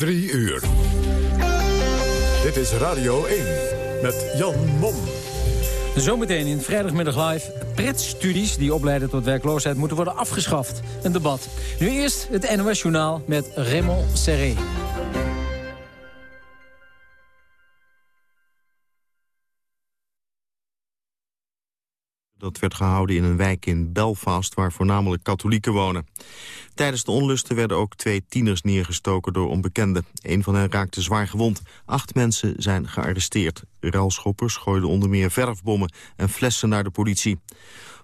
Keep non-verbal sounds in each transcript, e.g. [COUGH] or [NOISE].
Drie uur. Dit is Radio 1 met Jan Mom. Zometeen in vrijdagmiddag live. Pretstudies die opleiden tot werkloosheid moeten worden afgeschaft. Een debat. Nu eerst het NOS Journaal met Raymond Serré. Werd gehouden in een wijk in Belfast waar voornamelijk katholieken wonen. Tijdens de onlusten werden ook twee tieners neergestoken door onbekenden. Een van hen raakte zwaar gewond. Acht mensen zijn gearresteerd. Ruilschoppers gooiden onder meer verfbommen en flessen naar de politie.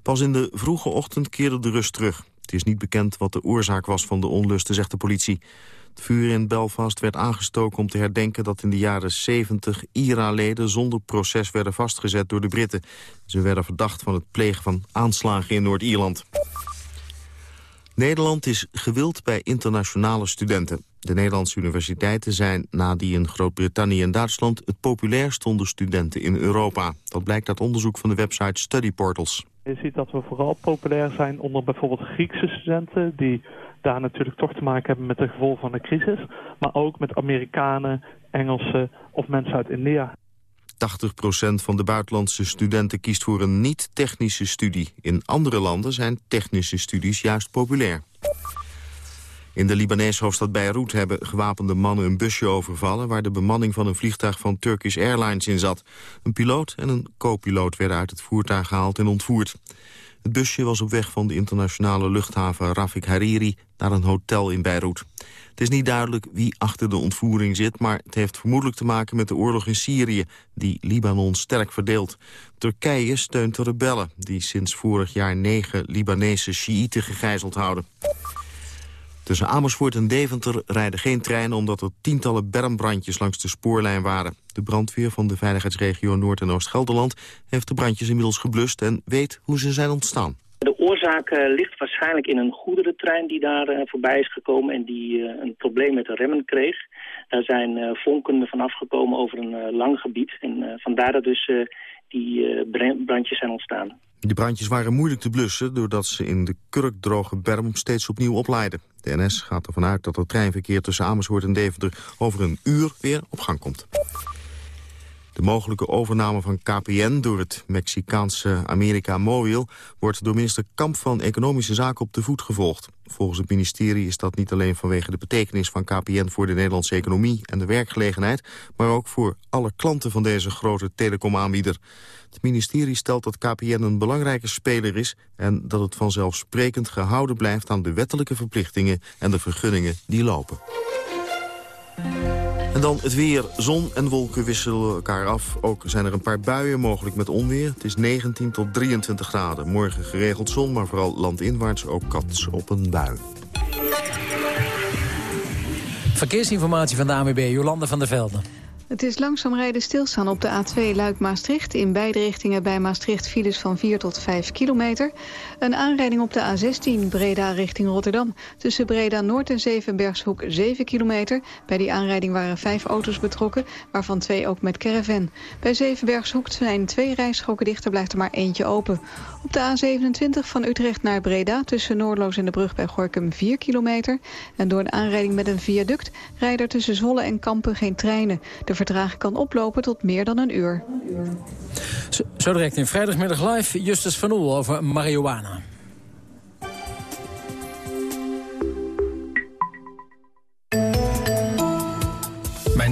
Pas in de vroege ochtend keerde de rust terug. Het is niet bekend wat de oorzaak was van de onlusten, zegt de politie. Het vuur in Belfast werd aangestoken om te herdenken dat in de jaren 70 IRA-leden zonder proces werden vastgezet door de Britten. Ze werden verdacht van het plegen van aanslagen in Noord-Ierland. Nederland is gewild bij internationale studenten. De Nederlandse universiteiten zijn, na die in Groot-Brittannië en Duitsland... het populairst onder studenten in Europa. Dat blijkt uit onderzoek van de website Study Portals. Je ziet dat we vooral populair zijn onder bijvoorbeeld Griekse studenten... die daar natuurlijk toch te maken hebben met de gevolgen van de crisis. Maar ook met Amerikanen, Engelsen of mensen uit India. 80% van de buitenlandse studenten kiest voor een niet-technische studie. In andere landen zijn technische studies juist populair. In de Libanese hoofdstad Beirut hebben gewapende mannen een busje overvallen... waar de bemanning van een vliegtuig van Turkish Airlines in zat. Een piloot en een co-piloot werden uit het voertuig gehaald en ontvoerd. Het busje was op weg van de internationale luchthaven Rafik Hariri... naar een hotel in Beirut. Het is niet duidelijk wie achter de ontvoering zit... maar het heeft vermoedelijk te maken met de oorlog in Syrië... die Libanon sterk verdeelt. Turkije steunt de rebellen... die sinds vorig jaar negen Libanese Sjiïten gegijzeld houden. Tussen Amersfoort en Deventer rijden geen treinen... omdat er tientallen bermbrandjes langs de spoorlijn waren. De brandweer van de veiligheidsregio Noord- en Oost-Gelderland... heeft de brandjes inmiddels geblust en weet hoe ze zijn ontstaan. De oorzaak uh, ligt waarschijnlijk in een goederentrein die daar uh, voorbij is gekomen... en die uh, een probleem met de remmen kreeg. Daar zijn vonken van afgekomen over een lang gebied. En vandaar dat dus die brandjes zijn ontstaan. Die brandjes waren moeilijk te blussen... doordat ze in de kurkdroge berm steeds opnieuw opleiden. De NS gaat ervan uit dat het treinverkeer tussen Amersfoort en Deventer... over een uur weer op gang komt. De mogelijke overname van KPN door het Mexicaanse America Mobil... wordt door minister Kamp van Economische Zaken op de voet gevolgd. Volgens het ministerie is dat niet alleen vanwege de betekenis van KPN... voor de Nederlandse economie en de werkgelegenheid... maar ook voor alle klanten van deze grote telecomaanbieder. Het ministerie stelt dat KPN een belangrijke speler is... en dat het vanzelfsprekend gehouden blijft aan de wettelijke verplichtingen... en de vergunningen die lopen. En dan het weer. Zon en wolken wisselen elkaar af. Ook zijn er een paar buien mogelijk met onweer. Het is 19 tot 23 graden. Morgen geregeld zon, maar vooral landinwaarts ook kans op een bui. Verkeersinformatie van de AMB Jolande van der Velden. Het is langzaam rijden stilstaan op de A2 Luik-Maastricht. In beide richtingen bij Maastricht files van 4 tot 5 kilometer. Een aanrijding op de A16 Breda richting Rotterdam. Tussen Breda Noord en Zevenbergshoek 7 kilometer. Bij die aanrijding waren vijf auto's betrokken, waarvan twee ook met caravan. Bij Zevenbergshoek zijn twee rijstroken dichter, blijft er maar eentje open. Op de A27 van Utrecht naar Breda tussen Noordloos en de brug bij Gorkum 4 kilometer. En door een aanrijding met een viaduct rijden er tussen Zwolle en Kampen geen treinen. De vertraging kan oplopen tot meer dan een uur. Zo, direct in vrijdagmiddag live Justus van Oel over marihuana.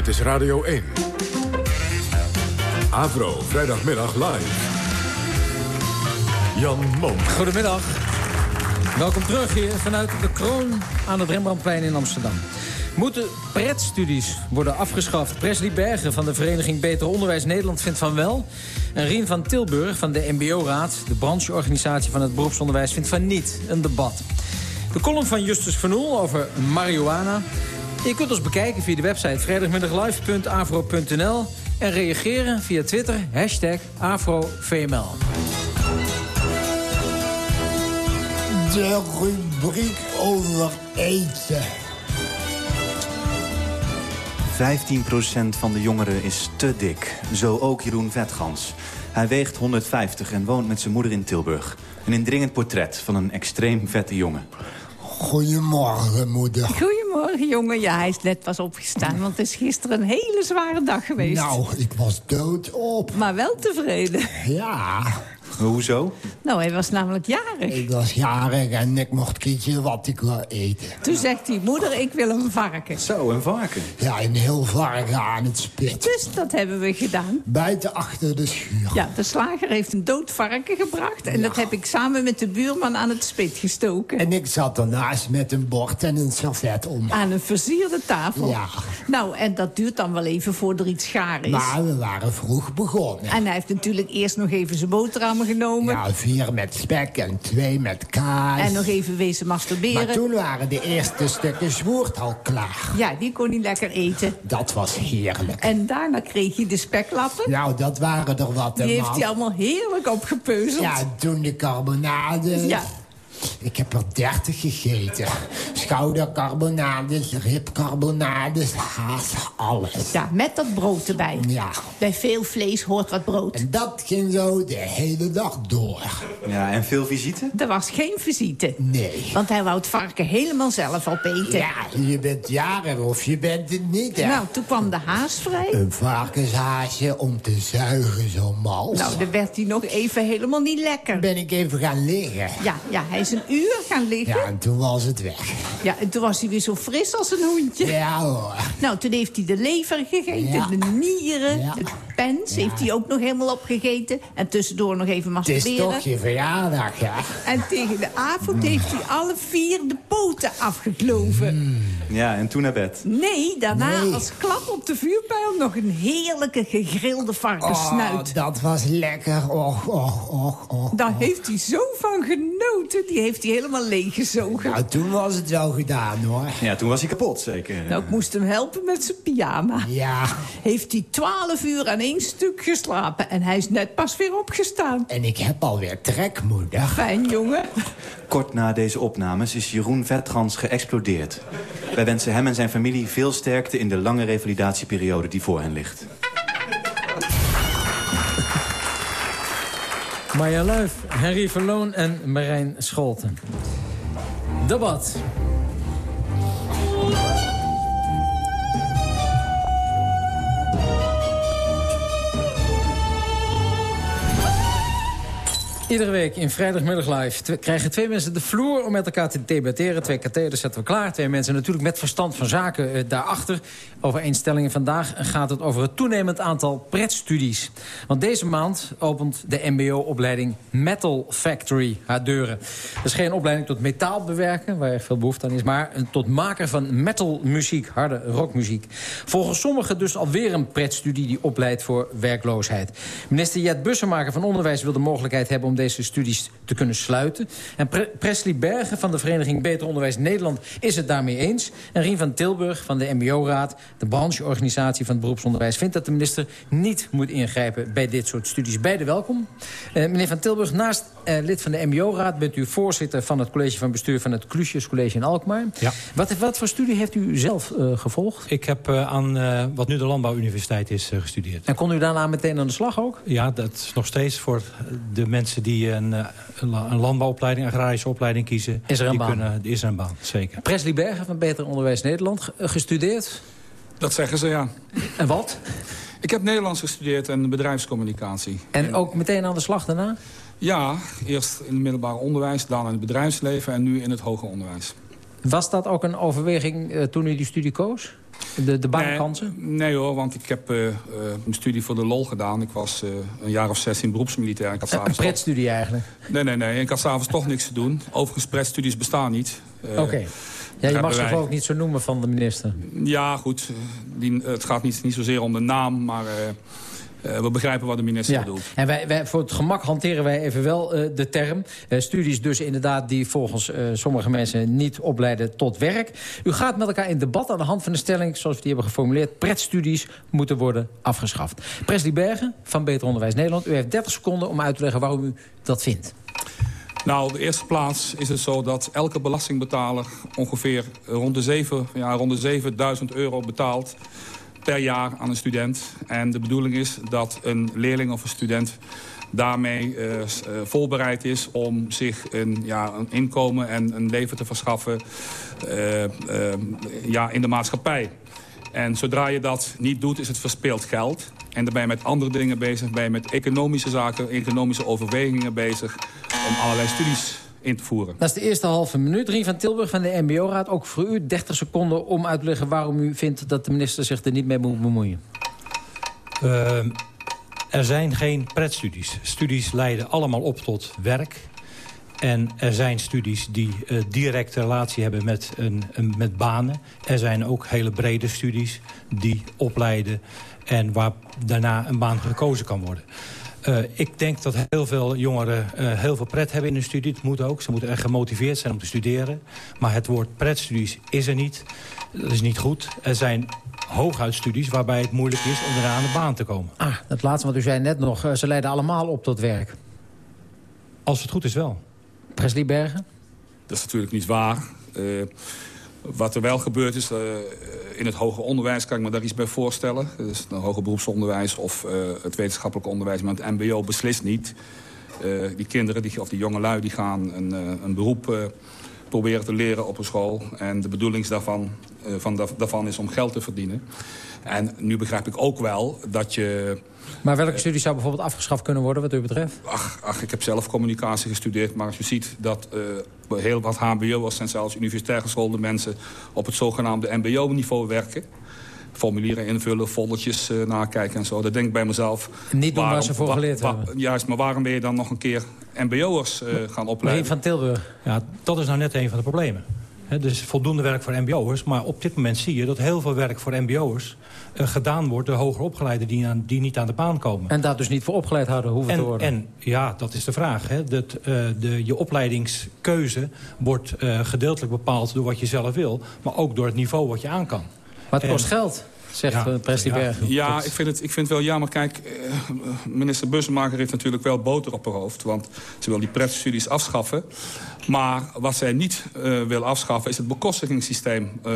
Dit is Radio 1. Avro, vrijdagmiddag live. Jan Mom. Goedemiddag. Welkom terug hier vanuit de Kroon aan het Rembrandtplein in Amsterdam. Moeten pretstudies worden afgeschaft? Presley Bergen van de Vereniging Beter Onderwijs Nederland vindt van wel. En Rien van Tilburg van de MBO-raad, de brancheorganisatie van het beroepsonderwijs, vindt van niet. Een debat. De column van Justus Van Oel over marihuana. Je kunt ons bekijken via de website vrijdagmiddaglive.avro.nl en reageren via Twitter, hashtag AfroVML. De rubriek over eten. 15% van de jongeren is te dik. Zo ook Jeroen Vetgans. Hij weegt 150 en woont met zijn moeder in Tilburg. Een indringend portret van een extreem vette jongen. Goedemorgen, moeder. Goedemorgen, jongen. Ja, hij is net pas opgestaan, want het is gisteren een hele zware dag geweest. Nou, ik was doodop. Maar wel tevreden. Ja. Hoezo? Nou, hij was namelijk jarig. Ik was jarig en ik mocht kiezen wat ik wil eten. Toen zegt hij, moeder, ik wil een varken. Zo, een varken? Ja, een heel varken aan het spit. Dus dat hebben we gedaan. Buiten achter de schuur. Ja, de slager heeft een dood varken gebracht... en dat heb ik samen met de buurman aan het spit gestoken. En ik zat ernaast met een bord en een servet om. Aan een versierde tafel. Ja. Nou, en dat duurt dan wel even voordat er iets gaar is. Maar we waren vroeg begonnen. En hij heeft natuurlijk eerst nog even zijn boterhammen genomen. Ja, vier met spek en twee met kaas. En nog even wezen masturberen. Maar toen waren de eerste stukken zwoerd al klaar. Ja, die kon hij lekker eten. Dat was heerlijk. En daarna kreeg hij de speklappen. Nou, dat waren er wat. Die heeft hij allemaal heerlijk opgepeuzeld. Ja, toen de carbonade. Ja. Ik heb er dertig gegeten. Schoudercarbonades, ribcarbonades, haast alles. Ja, met dat brood erbij. Ja. Bij veel vlees hoort wat brood. En dat ging zo de hele dag door. Ja, en veel visite? Er was geen visite. Nee. Want hij wou het varken helemaal zelf opeten. Ja, je bent jarig of je bent het niet, hè? Nou, toen kwam de haas vrij. Een varkenshaasje om te zuigen zo mals. Nou, dan werd hij nog even helemaal niet lekker. Ben ik even gaan liggen. Ja, ja, hij een uur gaan liggen. Ja, en toen was het weg. Ja, en toen was hij weer zo fris als een hoentje. Ja hoor. Nou, toen heeft hij de lever gegeten, Ja. de nieren, Ja. de pens heeft hij ook nog helemaal opgegeten. En tussendoor nog even Het is masturberen. toch je verjaardag, ja? En tegen de avond heeft hij alle vier de poten afgekloven. Ja, en toen naar bed. Nee, daarna Hmm. Nee. als klap op de vuurpijl nog een heerlijke gegrilde varkensnuit. Oh, dat was lekker. Och, och, och, och. Daar heeft hij zo van genoten. Die heeft hij helemaal leeggezogen. Nou, toen was het wel gedaan, hoor. Ja, toen was hij kapot, zeker. Nou, ik moest hem helpen met zijn pyjama. Ja, Heeft hij twaalf uur aan één stuk geslapen. En hij is net pas weer opgestaan. en ik heb alweer trek, moeder. Fijn, jongen. Kort na deze opnames is Jeroen Vetgans geëxplodeerd. Wij wensen hem en zijn familie veel sterkte in de lange revalidatieperiode die voor hen ligt. Marja Luif, Henry Verloon en Marijn Scholten. Debat. Iedere week in Vrijdagmiddag Live krijgen twee mensen de vloer om met elkaar te debatteren. Twee katheders zetten we klaar. Twee mensen natuurlijk met verstand van zaken eh, daarachter. Over één stelling. Vandaag gaat het over het toenemend aantal pretstudies. Want deze maand opent de mbo-opleiding Metal Factory haar deuren. Dat is geen opleiding tot metaal bewerken, waar er veel behoefte aan is... maar tot maker van metalmuziek, harde rockmuziek. Volgens sommigen dus alweer een pretstudie die opleidt voor werkloosheid. Minister Jet Bussemaker van Onderwijs wil de mogelijkheid hebben... om deze studies te kunnen sluiten. En Pre- Presley Bergen van de Vereniging Beter Onderwijs Nederland is het daarmee eens. En Rien van Tilburg van de MBO-raad, de brancheorganisatie van het beroepsonderwijs... vindt dat de minister niet moet ingrijpen bij dit soort studies. Beide welkom. Eh, meneer van Tilburg, naast eh, lid van de MBO-raad... bent u voorzitter van het college van bestuur van het Clusius College in Alkmaar. Ja. Wat, wat voor studie heeft u zelf eh, gevolgd? Ik heb aan wat nu de Landbouwuniversiteit is gestudeerd. En kon u daarna meteen aan de slag ook? Ja, dat is nog steeds voor de mensen die een, eh, een la- een landbouwopleiding, agrarische opleiding kiezen. Is er een die baan? Kunnen, is er een baan, zeker. Presley Bergen van Beter Onderwijs Nederland, ge- gestudeerd. Dat zeggen ze, ja. En wat? Ik heb Nederlands gestudeerd en bedrijfscommunicatie. En ook meteen aan de slag daarna? Ja, eerst in het middelbare onderwijs, daarna in het bedrijfsleven en nu in het hoger onderwijs. Was dat ook een overweging uh, toen u die studie koos? De, de baankansen? Nee, nee, hoor, want ik heb uh, uh, een studie voor de lol gedaan. Ik was uh, een jaar of zes in beroepsmilitair. Ik had een pretstudie toch... eigenlijk? Nee, nee, nee. Ik had s'avonds toch niks te doen. Overigens, pretstudies bestaan niet. Oké. Okay. Ja, je mag ze wij... ook niet zo noemen van de minister. Ja, goed. Die, het gaat niet, niet zozeer om de naam, maar... Uh, we begrijpen wat de minister ja. bedoelt. En wij, wij, voor het gemak hanteren wij even wel uh, de term. Uh, studies dus inderdaad die volgens sommige mensen niet opleiden tot werk. U gaat met elkaar in debat aan de hand van de stelling... zoals we die hebben geformuleerd... pretstudies moeten worden afgeschaft. Presley Bergen van Beter Onderwijs Nederland. U heeft 30 seconden om uit te leggen waarom u dat vindt. Nou, op de eerste plaats is het zo dat elke belastingbetaler... ongeveer rond de, 7, ja, rond de 7000 euro betaalt per jaar aan een student. En de bedoeling is dat een leerling of een student daarmee uh, voorbereid is om zich een, ja, een inkomen en een leven te verschaffen uh, ja, in de maatschappij. En zodra je dat niet doet, is het verspeeld geld. En dan ben je met andere dingen bezig, ben je met economische zaken, economische overwegingen bezig... om allerlei studies in te voeren. Dat is de eerste halve minuut. Rien van Tilburg van de MBO-raad. Ook voor u 30 seconden om uit te leggen waarom u vindt... dat de minister zich er niet mee moet bemoeien. Uh, er zijn geen pretstudies. Studies leiden allemaal op tot werk. En er zijn studies die uh, directe relatie hebben met, een, een, met banen. Er zijn ook hele brede studies die opleiden... en waar daarna een baan gekozen kan worden. Uh, ik denk dat heel veel jongeren uh, heel veel pret hebben in hun studie. Het moet ook. Ze moeten echt gemotiveerd zijn om te studeren. Maar het woord pretstudies is er niet. Dat is niet goed. Er zijn hooguitstudies waarbij het moeilijk is om daarna aan de baan te komen. Ah, dat laatste wat u zei net nog. Uh, ze leiden allemaal op tot werk. Als het goed is wel. Presley Bergen? Dat is natuurlijk niet waar. Wat er wel gebeurd is, uh, in het hoger onderwijs kan ik me daar iets bij voorstellen. Dus het hoger beroepsonderwijs of uh, het wetenschappelijk onderwijs. Maar het mbo beslist niet. Uh, die kinderen, die, of die jongelui, die gaan een, een beroep proberen te leren op een school. En de bedoeling daarvan, van, daarvan is om geld te verdienen. En nu begrijp ik ook wel dat je... Maar welke studies zou bijvoorbeeld afgeschaft kunnen worden wat u betreft? Ach, ach ik heb zelf communicatie gestudeerd. Maar als je ziet dat uh, heel wat hbo'ers en zelfs universitair geschoolde mensen... op het zogenaamde mbo-niveau werken formulieren invullen, foldertjes uh, nakijken en zo. Dat denk ik bij mezelf. Niet doen waar ze voor geleerd hebben. Juist, maar waarom ben je dan nog een keer mbo'ers uh, gaan opleiden? van Tilburg. Ja, dat is nou net een van de problemen. He, dus voldoende werk voor mbo'ers. Maar op dit moment zie je dat heel veel werk voor mbo'ers... Uh, gedaan wordt door hoger opgeleiden die, aan, die niet aan de baan komen. En daar dus niet voor opgeleid hadden hoeven en, te worden. En ja, dat is de vraag. Hè. Dat, uh, de, je opleidingskeuze wordt uh, gedeeltelijk bepaald door wat je zelf wil... maar ook door het niveau wat je aan kan. Maar het kost geld zegt ja, Presley Bergen. Ja, ik vind, het, ik vind het wel jammer. Kijk, minister Bussemaker heeft natuurlijk wel boter op haar hoofd. Want ze wil die pretstudies afschaffen. Maar wat zij niet uh, wil afschaffen is het bekostigingssysteem. Uh,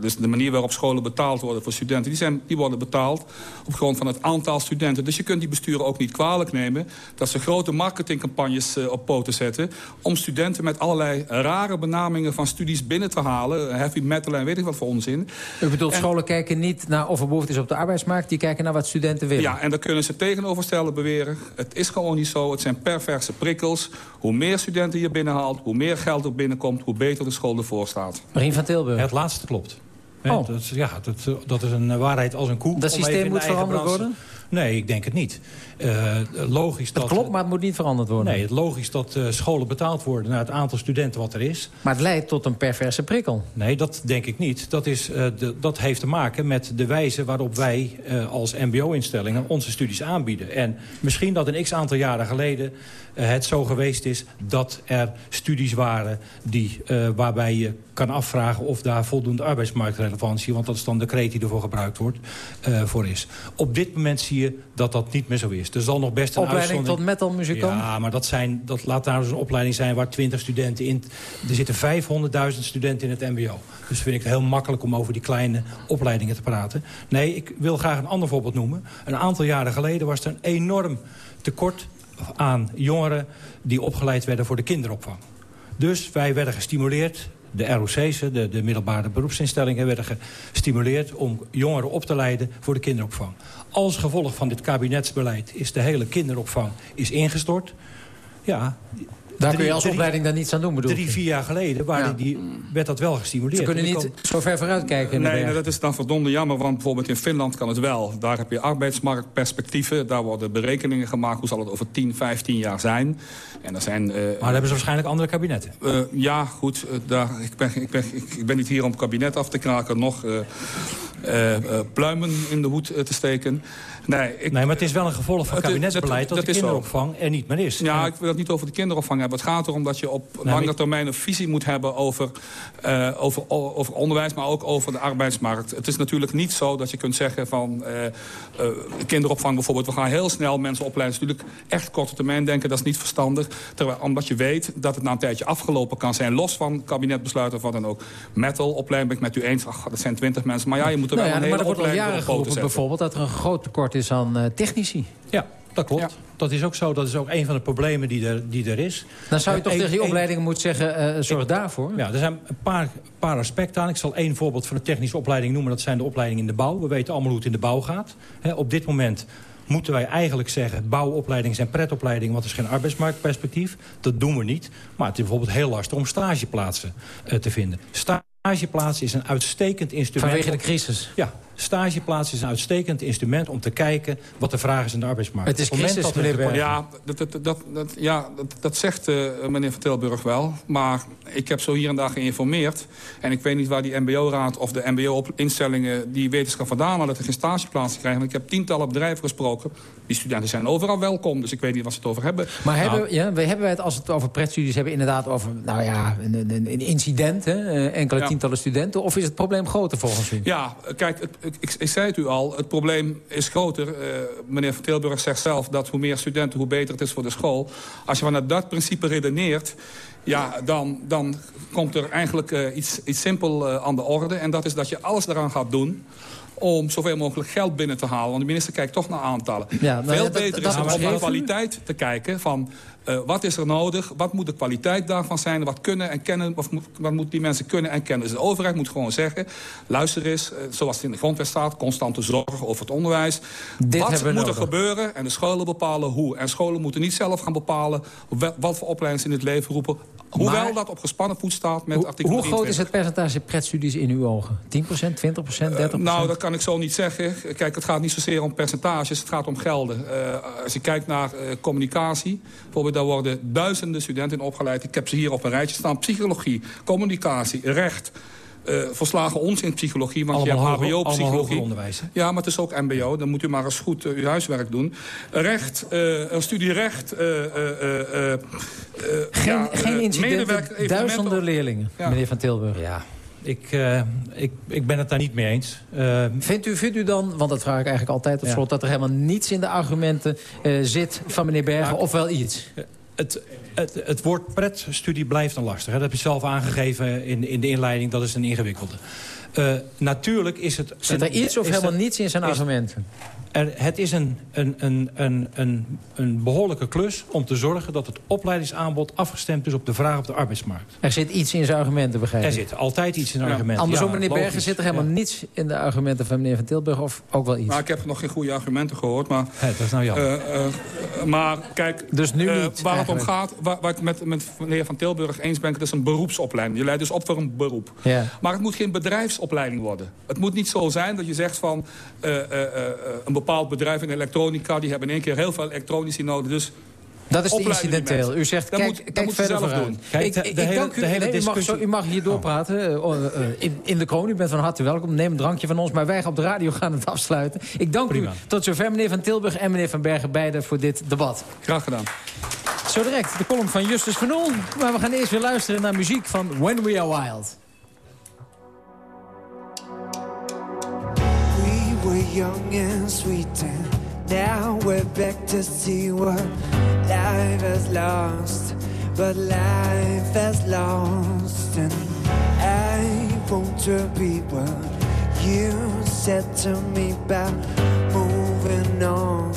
dus de manier waarop scholen betaald worden voor studenten. Die, zijn, die worden betaald op grond van het aantal studenten. Dus je kunt die besturen ook niet kwalijk nemen... dat ze grote marketingcampagnes uh, op poten zetten... om studenten met allerlei rare benamingen van studies binnen te halen. Heavy metal en weet ik wat voor onzin. U bedoelt, en, scholen kijken niet naar of er behoefte is op de arbeidsmarkt... die kijken naar wat studenten willen? Ja, en daar kunnen ze tegenoverstellen beweren. Het is gewoon niet zo. Het zijn perverse prikkels. Hoe meer studenten je binnenhaalt hoe meer geld er binnenkomt, hoe beter de school ervoor staat. Marien van Tilburg. Het laatste klopt. Oh. Dat, ja, dat, dat is een waarheid als een koe. Dat systeem moet veranderd worden? Nee, ik denk het niet. Uh, logisch dat, het klopt, maar het moet niet veranderd worden. Nee, het logisch dat uh, scholen betaald worden naar het aantal studenten wat er is. Maar het leidt tot een perverse prikkel. Nee, dat denk ik niet. Dat, is, uh, de, dat heeft te maken met de wijze waarop wij als mbo-instellingen onze studies aanbieden. En misschien dat een x-aantal jaren geleden het zo geweest is dat er studies waren die, waarbij je kan afvragen of daar voldoende arbeidsmarktrelevantie, want dat is dan de kreet die ervoor gebruikt wordt, voor is. Op dit moment zie je dat dat niet meer zo is. Er zal nog best een opleiding tot metalmuzikant? Ja, maar dat, zijn, dat laat nou eens een opleiding zijn waar 20 studenten in... Er zitten 500.000 studenten in het mbo. Dus vind ik het heel makkelijk om over die kleine opleidingen te praten. Nee, ik wil graag een ander voorbeeld noemen. Een aantal jaren geleden was er een enorm tekort aan jongeren... die opgeleid werden voor de kinderopvang. Dus wij werden gestimuleerd de ROC's, de, de middelbare beroepsinstellingen... werden gestimuleerd om jongeren op te leiden voor de kinderopvang. Als gevolg van dit kabinetsbeleid is de hele kinderopvang is ingestort. Ja, Daar kun je als opleiding dan niets aan doen, bedoel Drie, vier jaar geleden waren die, werd dat wel gestimuleerd. Ze kunnen niet zo ver vooruit kijken. Nee, nee, dat is dan verdomde jammer, want bijvoorbeeld in Finland kan het wel. Daar heb je arbeidsmarktperspectieven, daar worden berekeningen gemaakt... hoe zal het over 10, 15 jaar zijn. En er zijn, uh, maar dan hebben ze waarschijnlijk andere kabinetten. Uh, ja, goed, uh, daar, ik, ben, ik, ben, ik, ik, ben niet hier om het kabinet af te kraken... nog pluimen in de hoed te steken. Nee, ik, nee, maar het is wel een gevolg van kabinetsbeleid... dat, dat, dat de kinderopvang er niet meer is. Ja, ik wil het niet over de kinderopvang hebben. Het gaat erom dat je op nee, lange termijn een visie moet hebben... Over, uh, over, over onderwijs, maar ook over de arbeidsmarkt. Het is natuurlijk niet zo dat je kunt zeggen van... Uh, uh, kinderopvang bijvoorbeeld, we gaan heel snel mensen opleiden. Dat is natuurlijk echt korte termijn denken, dat is niet verstandig. Terwijl, omdat je weet dat het na een tijdje afgelopen kan zijn... los van kabinetbesluiten of wat dan ook. Metal, opleiding ben ik met u eens. Ach, dat zijn twintig mensen. Maar ja, je moet er nou wel ja, een hele maar er wordt al jaren geroepen bijvoorbeeld... dat er een groot tekort is aan uh, technici. Ja, dat klopt. Ja. Dat is ook zo. Dat is ook een van de problemen die er, die er is. Dan zou je toch tegen die opleidingen moeten zeggen, uh, zorg ik, daarvoor? Ja, er zijn een paar, paar aspecten aan. Ik zal één voorbeeld van de technische opleiding noemen. Dat zijn de opleidingen in de bouw. We weten allemaal hoe het in de bouw gaat. He, op dit moment moeten wij eigenlijk zeggen... bouwopleidingen zijn pretopleidingen, want er is geen arbeidsmarktperspectief. Dat doen we niet. Maar het is bijvoorbeeld heel lastig om stageplaatsen uh, te vinden. Stageplaatsen is een uitstekend instrument... Vanwege de crisis? Ja, stageplaats is een uitstekend instrument om te kijken wat de vraag is in de arbeidsmarkt. Het is crisis, meneer Berg. Ja, dat, dat, dat, dat, ja, dat, dat zegt uh, meneer Van Tilburg wel. Maar ik heb zo hier en daar geïnformeerd. En ik weet niet waar die mbo-raad of de mbo-instellingen... die wetenschap vandaan hadden dat er geen stageplaatsen krijgen. Ik heb tientallen bedrijven gesproken. Die studenten zijn overal welkom, dus ik weet niet wat ze het over hebben. Maar nou, hebben, ja, we hebben het, als het over pretstudies hebben... inderdaad over nou ja, een, een, een incident, hè? enkele ja. tientallen studenten... of is het probleem groter volgens u? Ja, kijk, het, ik, ik, zei het u al, het probleem is groter. Uh, meneer Van Tilburg zegt zelf dat hoe meer studenten, hoe beter het is voor de school. Als je vanuit dat principe redeneert... Ja, dan, dan komt er eigenlijk uh, iets, iets simpel uh, aan de orde. En dat is dat je alles eraan gaat doen om zoveel mogelijk geld binnen te halen. Want de minister kijkt toch naar aantallen. Ja, nou Veel ja, beter dat, is om naar kwaliteit te kijken van... Uh, wat is er nodig? Wat moet de kwaliteit daarvan zijn? Wat kunnen en kennen? Of moet, wat moeten die mensen kunnen en kennen? Dus de overheid moet gewoon zeggen... luister eens, uh, zoals het in de grondwet staat... constante zorg over het onderwijs. Dit wat moet nodig. er gebeuren? En de scholen bepalen hoe. En scholen moeten niet zelf gaan bepalen... wat voor opleidingen ze in het leven roepen. Hoewel maar, dat op gespannen voet staat met hoe, artikel Hoe groot is het percentage pretstudies in uw ogen? 10%, 20%, 30%? Uh, nou, dat kan ik zo niet zeggen. Kijk, het gaat niet zozeer om percentages, het gaat om gelden. Uh, als je kijkt naar communicatie, bijvoorbeeld daar worden duizenden studenten in opgeleid. Ik heb ze hier op een rijtje staan. Psychologie, communicatie, recht... Uh, verslagen onzin psychologie, want allemaal je hebt hbo-psychologie. onderwijs. Hè? Ja, maar het is ook mbo. Dan moet u maar eens goed uh, uw huiswerk doen. Recht, uh, een studie recht. geen, ja, geen incidenten, duizenden leerlingen, ja. meneer Van Tilburg. Ja. Ik, uh, ik, ik ben het daar niet mee eens. Uh, vindt, u, vindt u dan, want dat vraag ik eigenlijk altijd tot slot... Ja. dat er helemaal niets in de argumenten uh, zit van meneer Bergen, of wel iets? Het, het, het woord pretstudie blijft dan lastig. Hè? Dat heb je zelf aangegeven in, in de inleiding. Dat is een ingewikkelde. Natuurlijk is het... Zit er iets of helemaal niets in zijn argumenten? Er, het is een, een, een, een, een, een behoorlijke klus om te zorgen... dat het opleidingsaanbod afgestemd is op de vraag op de arbeidsmarkt. Er zit iets in zijn argumenten, begrijp ik? Er zit altijd iets in de ja. argumenten. Andersom, ja, meneer Bergen, logisch. zit er helemaal ja. niets in de argumenten van meneer Van Tilburg... of ook wel iets? Nou, ik heb nog geen goede argumenten gehoord, maar... Dat is nou jammer. Uh, uh, maar kijk, dus nu uh, niet, waar het om gaat, waar, waar ik met, met meneer Van Tilburg eens ben... dat is een beroepsopleiding. Je leidt dus op voor een beroep. Ja. Maar het moet geen bedrijfsopleiding worden. Het moet niet zo zijn dat je zegt van... een bepaald bedrijf in elektronica... die hebben in één keer heel veel elektronici nodig. Dus dat is de incidenteel. U zegt, dat kijk, moet, kijk verder zelf vooruit. doen. Kijk, ik, ik, de hele, dank u, de hele nee, u, mag discussie... zo, u mag hier doorpraten. Uh, uh, in, in de kroon, u bent van harte welkom. Neem een drankje van ons, maar wij op de radio gaan het afsluiten. Ik dank Prima. u tot zover meneer Van Tilburg en meneer Van Bergen... beiden voor dit debat. Graag gedaan. Zo direct de column van Justus van Oel. Maar we gaan eerst weer luisteren naar muziek van When We Are Wild. Were young and sweet and now we're back to see what life has lost, but life has lost, and I want to be what you said to me about moving on,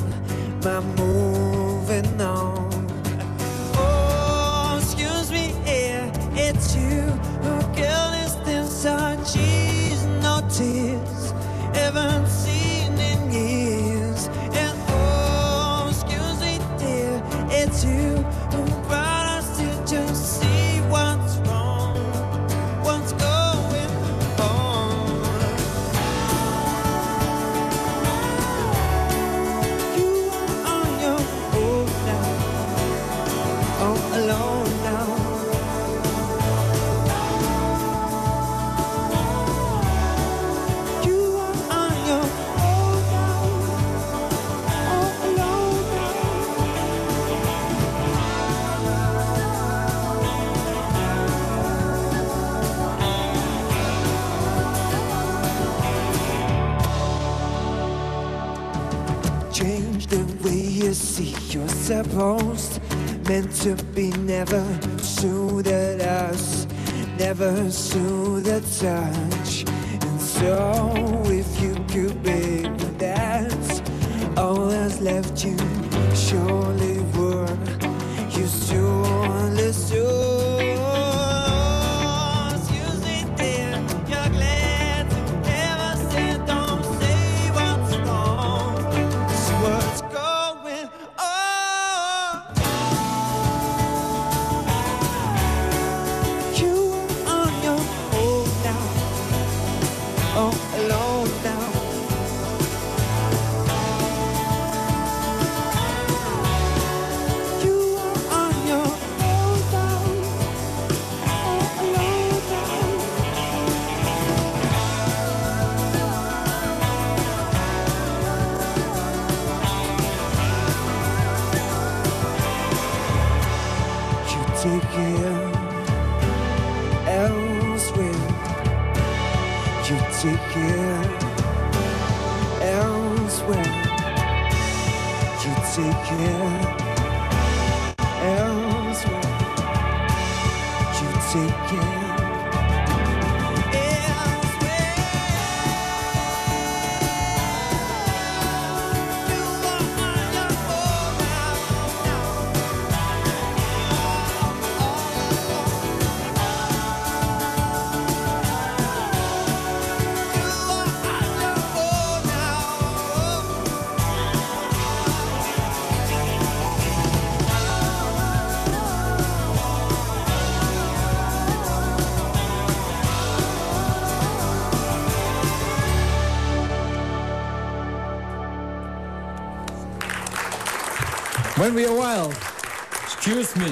my moving on. Oh, excuse me, it's you, oh, uh, cheese? No tears, haven't supposed meant to be never suited us never soothe the touch. And so if you could be that all that's left you surely When We Are Wild. Excuse me.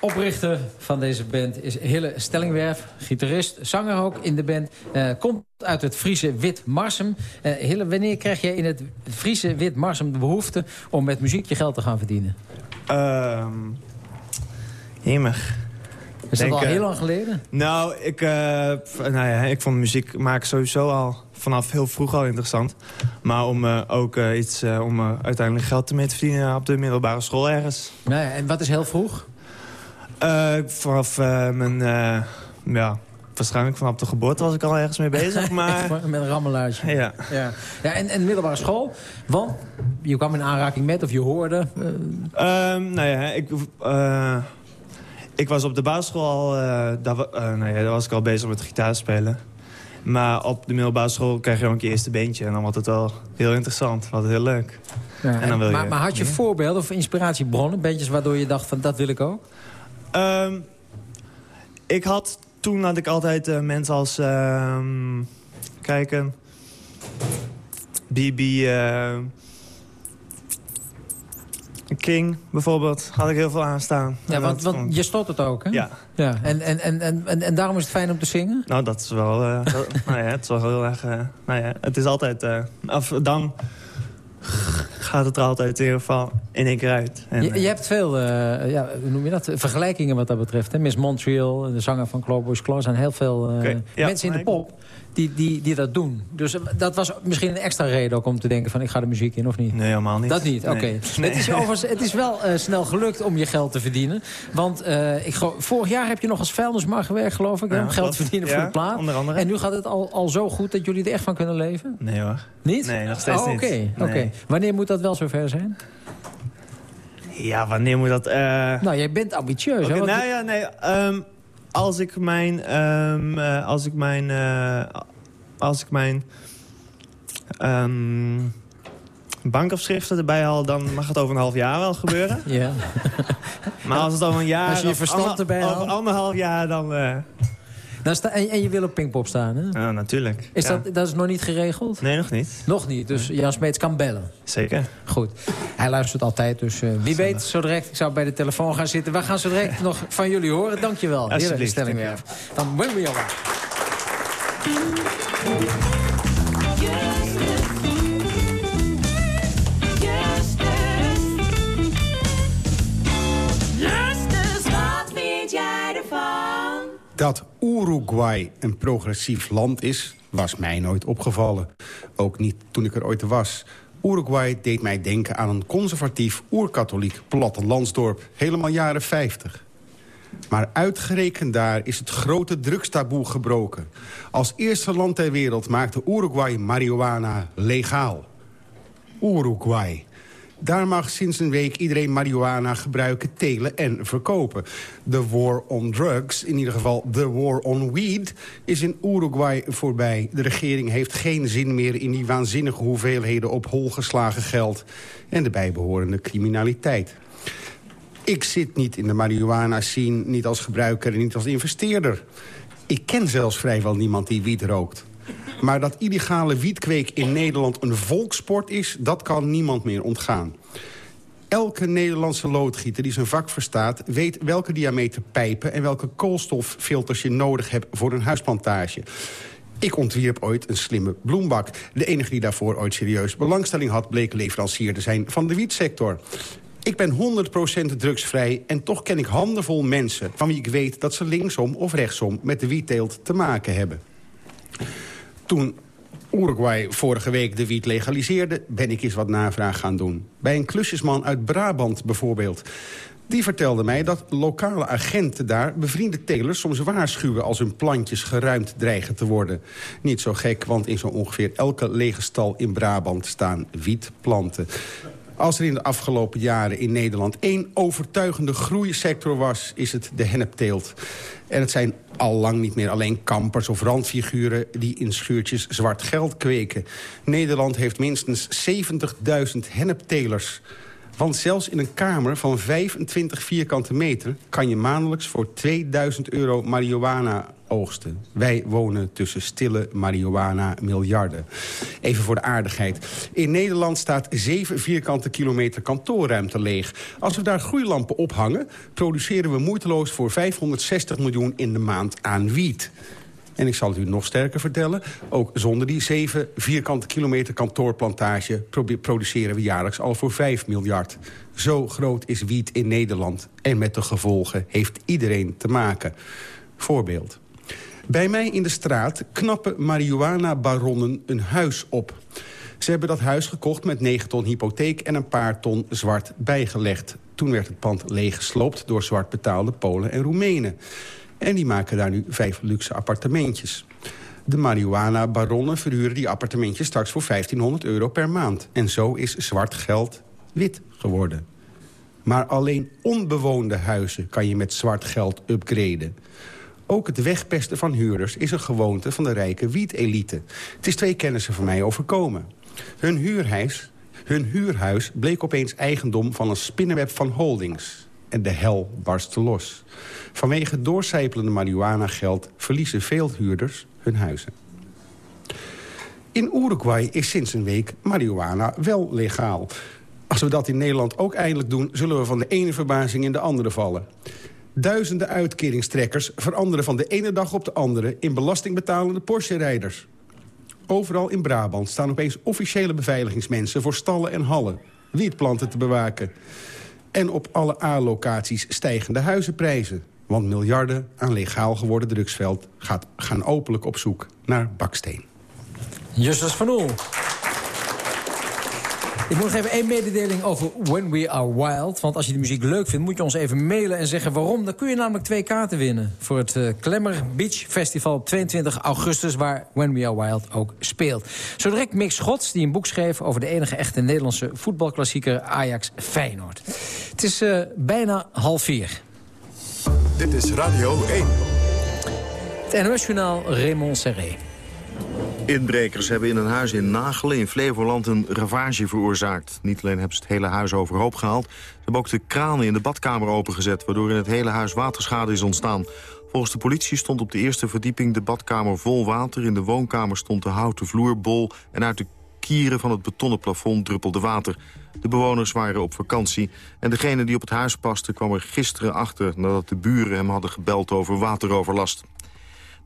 Oprichter van deze band is Hille Stellingwerf. Gitarist, zanger ook in de band. Uh, komt uit het Friese Wit Marsum. Uh, Hille, wanneer krijg jij in het Friese Wit Marsum de behoefte... om met muziek je geld te gaan verdienen? Uh, Hemig. Is dat al heel lang geleden? Nou, ik, uh, nou ja, ik vond muziek maken sowieso al vanaf heel vroeg al interessant. Maar om uh, ook uh, iets om uiteindelijk geld mee te verdienen op de middelbare school ergens. Nou ja, en wat is heel vroeg? vanaf mijn, ja, waarschijnlijk vanaf de geboorte was ik al ergens mee bezig. [LAUGHS] Maar... met een rammelaartje. Ja. ja. ja en, en middelbare school? Want je kwam in aanraking met of je hoorde? Um, nou ja, ik... Ik was op de basisschool al, daar, nou ja, daar was ik al bezig met gitaar spelen. Maar op de middelbare school krijg je ook je eerste beentje. En dan wordt het wel heel interessant, wat heel leuk. Ja, en dan wil maar, je, maar had je ja? voorbeelden of inspiratiebronnen? Beetjes waardoor je dacht van dat wil ik ook? Um, ik had, toen had ik altijd uh, mensen als, um, kijken, BB... King bijvoorbeeld, had ik heel veel aanstaan. Ja, want, want je stopt het ook, hè? Ja. ja. En, en, en, en, en daarom is het fijn om te zingen? Nou, dat is wel, uh, [LAUGHS] nou ja, het is wel heel erg... Uh, nou ja, het is altijd... Uh, af, dan gaat het er altijd in ieder geval in één keer uit. En, je, je, hebt veel, ja, hoe noem je dat, vergelijkingen wat dat betreft. Hè? Miss Montreal, de zanger van Clawboys Claw... zijn heel veel okay. ja, mensen in de pop die, die, die dat doen. Dus dat was misschien een extra reden ook om te denken van ik ga de muziek in of niet? Nee, helemaal niet. Dat niet, oké. Okay. Nee. Het, is overigens, het is wel uh, snel gelukt om je geld te verdienen. Want uh, ik, vorig jaar heb je nog als vuilnisman gewerkt, geloof ik. Ja, om geld te verdienen ja, voor de plaat. Onder andere. En nu gaat het al, al zo goed dat jullie er echt van kunnen leven? Nee hoor. Niet? Nee, nog steeds oh, niet. Oké, okay, nee. okay. Wanneer moet dat wel zover zijn? Ja, wanneer moet dat... Uh... Nou, jij bent ambitieus, okay, hè? Nou ja, nee... Um, als ik mijn... Um, uh, als ik mijn... Uh, als ik mijn... Um, bankafschriften erbij haal, dan mag het over een half jaar wel gebeuren. Ja. maar als het over een jaar... Als je je verstand erbij haalt. Over anderhalf jaar, dan... Dan sta, en, en, je wil op Pinkpop staan, hè? Ja, natuurlijk. Is ja. dat, dat is nog niet geregeld? Nee, nog niet. Nog niet, dus Jan Smeets kan bellen. Zeker. Goed. Hij luistert altijd, dus uh, wie weet, zo direct, ik zou bij de telefoon gaan zitten. We gaan zo direct [LAUGHS] nog van jullie horen. Dankjewel. Alsjeblieft. Stellingwerf. Dan When We Are Dat Uruguay een progressief land is, was mij nooit opgevallen. Ook niet toen ik er ooit was. Uruguay deed mij denken aan een conservatief oerkatholiek plattelandsdorp. Helemaal jaren 50. Maar uitgerekend daar is het grote drugstaboe gebroken. Als eerste land ter wereld maakte Uruguay marihuana legaal. Uruguay. Daar mag sinds een week iedereen marihuana gebruiken, telen en verkopen. De war on drugs, in ieder geval de war on weed, is in Uruguay voorbij. De regering heeft geen zin meer in die waanzinnige hoeveelheden op hol geslagen geld... en de bijbehorende criminaliteit. Ik zit niet in de marihuana-scene, niet als gebruiker en niet als investeerder. Ik ken zelfs vrijwel niemand die wiet rookt. Maar dat illegale wietkweek in Nederland een volkssport is... dat kan niemand meer ontgaan. Elke Nederlandse loodgieter die zijn vak verstaat... weet welke diameter pijpen en welke koolstoffilters je nodig hebt... voor een huisplantage. Ik ontwierp ooit een slimme bloembak. De enige die daarvoor ooit serieus belangstelling had... bleek leverancier te zijn van de wietsector. Ik ben 100% drugsvrij en toch ken ik handenvol mensen... van wie ik weet dat ze linksom of rechtsom met de wietteelt te maken hebben. Toen Uruguay vorige week de wiet legaliseerde... ben ik eens wat navraag gaan doen. Bij een klusjesman uit Brabant bijvoorbeeld. Die vertelde mij dat lokale agenten daar bevriende telers soms waarschuwen... als hun plantjes geruimd dreigen te worden. Niet zo gek, want in zo ongeveer elke lege stal in Brabant staan wietplanten. Als er in de afgelopen jaren in Nederland één overtuigende groeisector was... is het de hennepteelt. En het zijn al lang niet meer alleen kampers of randfiguren... die in schuurtjes zwart geld kweken. Nederland heeft minstens 70.000 henneptelers. Want zelfs in een kamer van 25 vierkante meter... kan je maandelijks voor 2000 euro marihuana Wij wonen tussen stille marihuana-miljarden. Even voor de aardigheid. In Nederland staat 7 vierkante kilometer kantoorruimte leeg. Als we daar groeilampen ophangen... produceren we moeiteloos voor 560 miljoen in de maand aan wiet. En ik zal het u nog sterker vertellen. Ook zonder die 7 vierkante kilometer kantoorplantage... produceren we jaarlijks al voor 5 miljard. Zo groot is wiet in Nederland. En met de gevolgen heeft iedereen te maken. Voorbeeld. Bij mij in de straat knappen marihuana-baronnen een huis op. Ze hebben dat huis gekocht met 9 ton hypotheek en een paar ton zwart bijgelegd. Toen werd het pand leeggesloopt door zwart betaalde Polen en Roemenen. En die maken daar nu vijf luxe appartementjes. De marihuana-baronnen verhuren die appartementjes straks voor 1500 euro per maand. En zo is zwart geld wit geworden. Maar alleen onbewoonde huizen kan je met zwart geld upgraden. Ook het wegpesten van huurders is een gewoonte van de rijke wietelite. Het is twee kennissen van mij overkomen. Hun huurhuis, hun huurhuis bleek opeens eigendom van een spinnenweb van holdings. En de hel barstte los. Vanwege doorcijpelende marihuana-geld verliezen veel huurders hun huizen. In Uruguay is sinds een week marihuana wel legaal. Als we dat in Nederland ook eindelijk doen... zullen we van de ene verbazing in de andere vallen. Duizenden uitkeringstrekkers veranderen van de ene dag op de andere... in belastingbetalende Porsche-rijders. Overal in Brabant staan opeens officiële beveiligingsmensen... voor stallen en hallen, wietplanten te bewaken. En op alle A-locaties stijgende huizenprijzen. Want miljarden aan legaal geworden drugsveld... Gaat, gaan openlijk op zoek naar baksteen. Justus van Oel. Ik moet nog even één mededeling over When We Are Wild. Want als je de muziek leuk vindt, moet je ons even mailen en zeggen waarom. Dan kun je namelijk twee kaarten winnen voor het uh, Klemmer Beach Festival op 22 augustus... waar When We Are Wild ook speelt. Zo direct Mick Schots, die een boek schreef over de enige echte Nederlandse voetbalklassieker Ajax Feyenoord. Het is uh, bijna half vier. Dit is Radio 1. Het NOS-journaal Raymond Serré. Inbrekers hebben in een huis in Nagelen in Flevoland een ravage veroorzaakt. Niet alleen hebben ze het hele huis overhoop gehaald... ze hebben ook de kranen in de badkamer opengezet... waardoor in het hele huis waterschade is ontstaan. Volgens de politie stond op de eerste verdieping de badkamer vol water. In de woonkamer stond de houten vloer bol... en uit de kieren van het betonnen plafond druppelde water. De bewoners waren op vakantie en degene die op het huis paste... kwam er gisteren achter nadat de buren hem hadden gebeld over wateroverlast.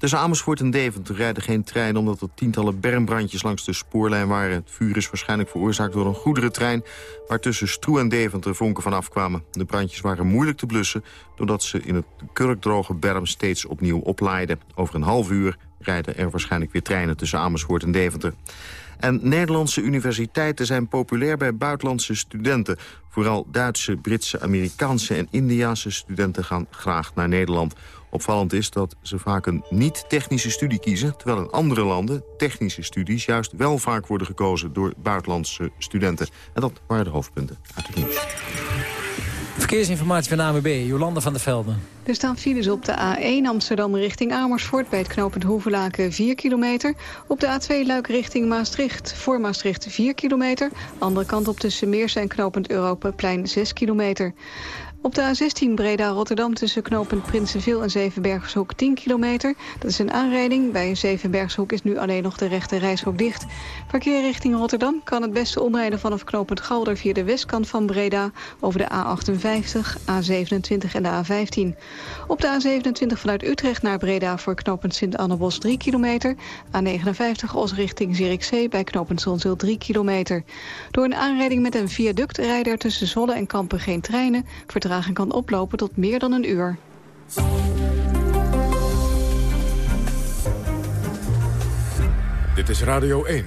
Tussen Amersfoort en Deventer rijden geen trein... omdat er tientallen bermbrandjes langs de spoorlijn waren. Het vuur is waarschijnlijk veroorzaakt door een goederentrein... waar tussen Stroe en Deventer vonken vanaf kwamen. De brandjes waren moeilijk te blussen... doordat ze in het kurkdroge berm steeds opnieuw oplaaiden. Over een half uur rijden er waarschijnlijk weer treinen tussen Amersfoort en Deventer. En Nederlandse universiteiten zijn populair bij buitenlandse studenten. Vooral Duitse, Britse, Amerikaanse en Indiaanse studenten gaan graag naar Nederland. Opvallend is dat ze vaak een niet-technische studie kiezen... terwijl in andere landen technische studies juist wel vaak worden gekozen... door buitenlandse studenten. En dat waren de hoofdpunten uit het nieuws. Verkeersinformatie van AMB, Jolanda van der Velden. Er staan files op de A1 Amsterdam richting Amersfoort... bij het knooppunt Hoevelaken 4 kilometer. Op de A2 Luik richting Maastricht, voor Maastricht 4 kilometer. Andere kant op tussen Meers en knooppunt Europaplein 6 kilometer. Op de A16 Breda-Rotterdam tussen knooppunt Prinsenveel en Zevenbergshoek 10 kilometer. Dat is een aanrijding. Bij Zevenbergshoek is nu alleen nog de rechte reishok dicht. Verkeer richting Rotterdam kan het beste omrijden vanaf knooppunt Galder... via de westkant van Breda over de A58, A27 en de A15. Op de A27 vanuit Utrecht naar Breda voor knooppunt Sint-Annebos 3 kilometer. A59 Os richting Zierikzee bij knooppunt Zonzeel 3 kilometer. Door een aanrijding met een viaduct rijden tussen Zolle en Kampen geen treinen vertraging kan oplopen tot meer dan een uur. Dit is Radio 1.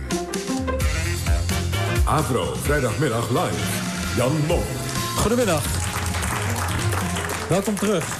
Avro, vrijdagmiddag live. Jan Mom. Goedemiddag. Welkom terug.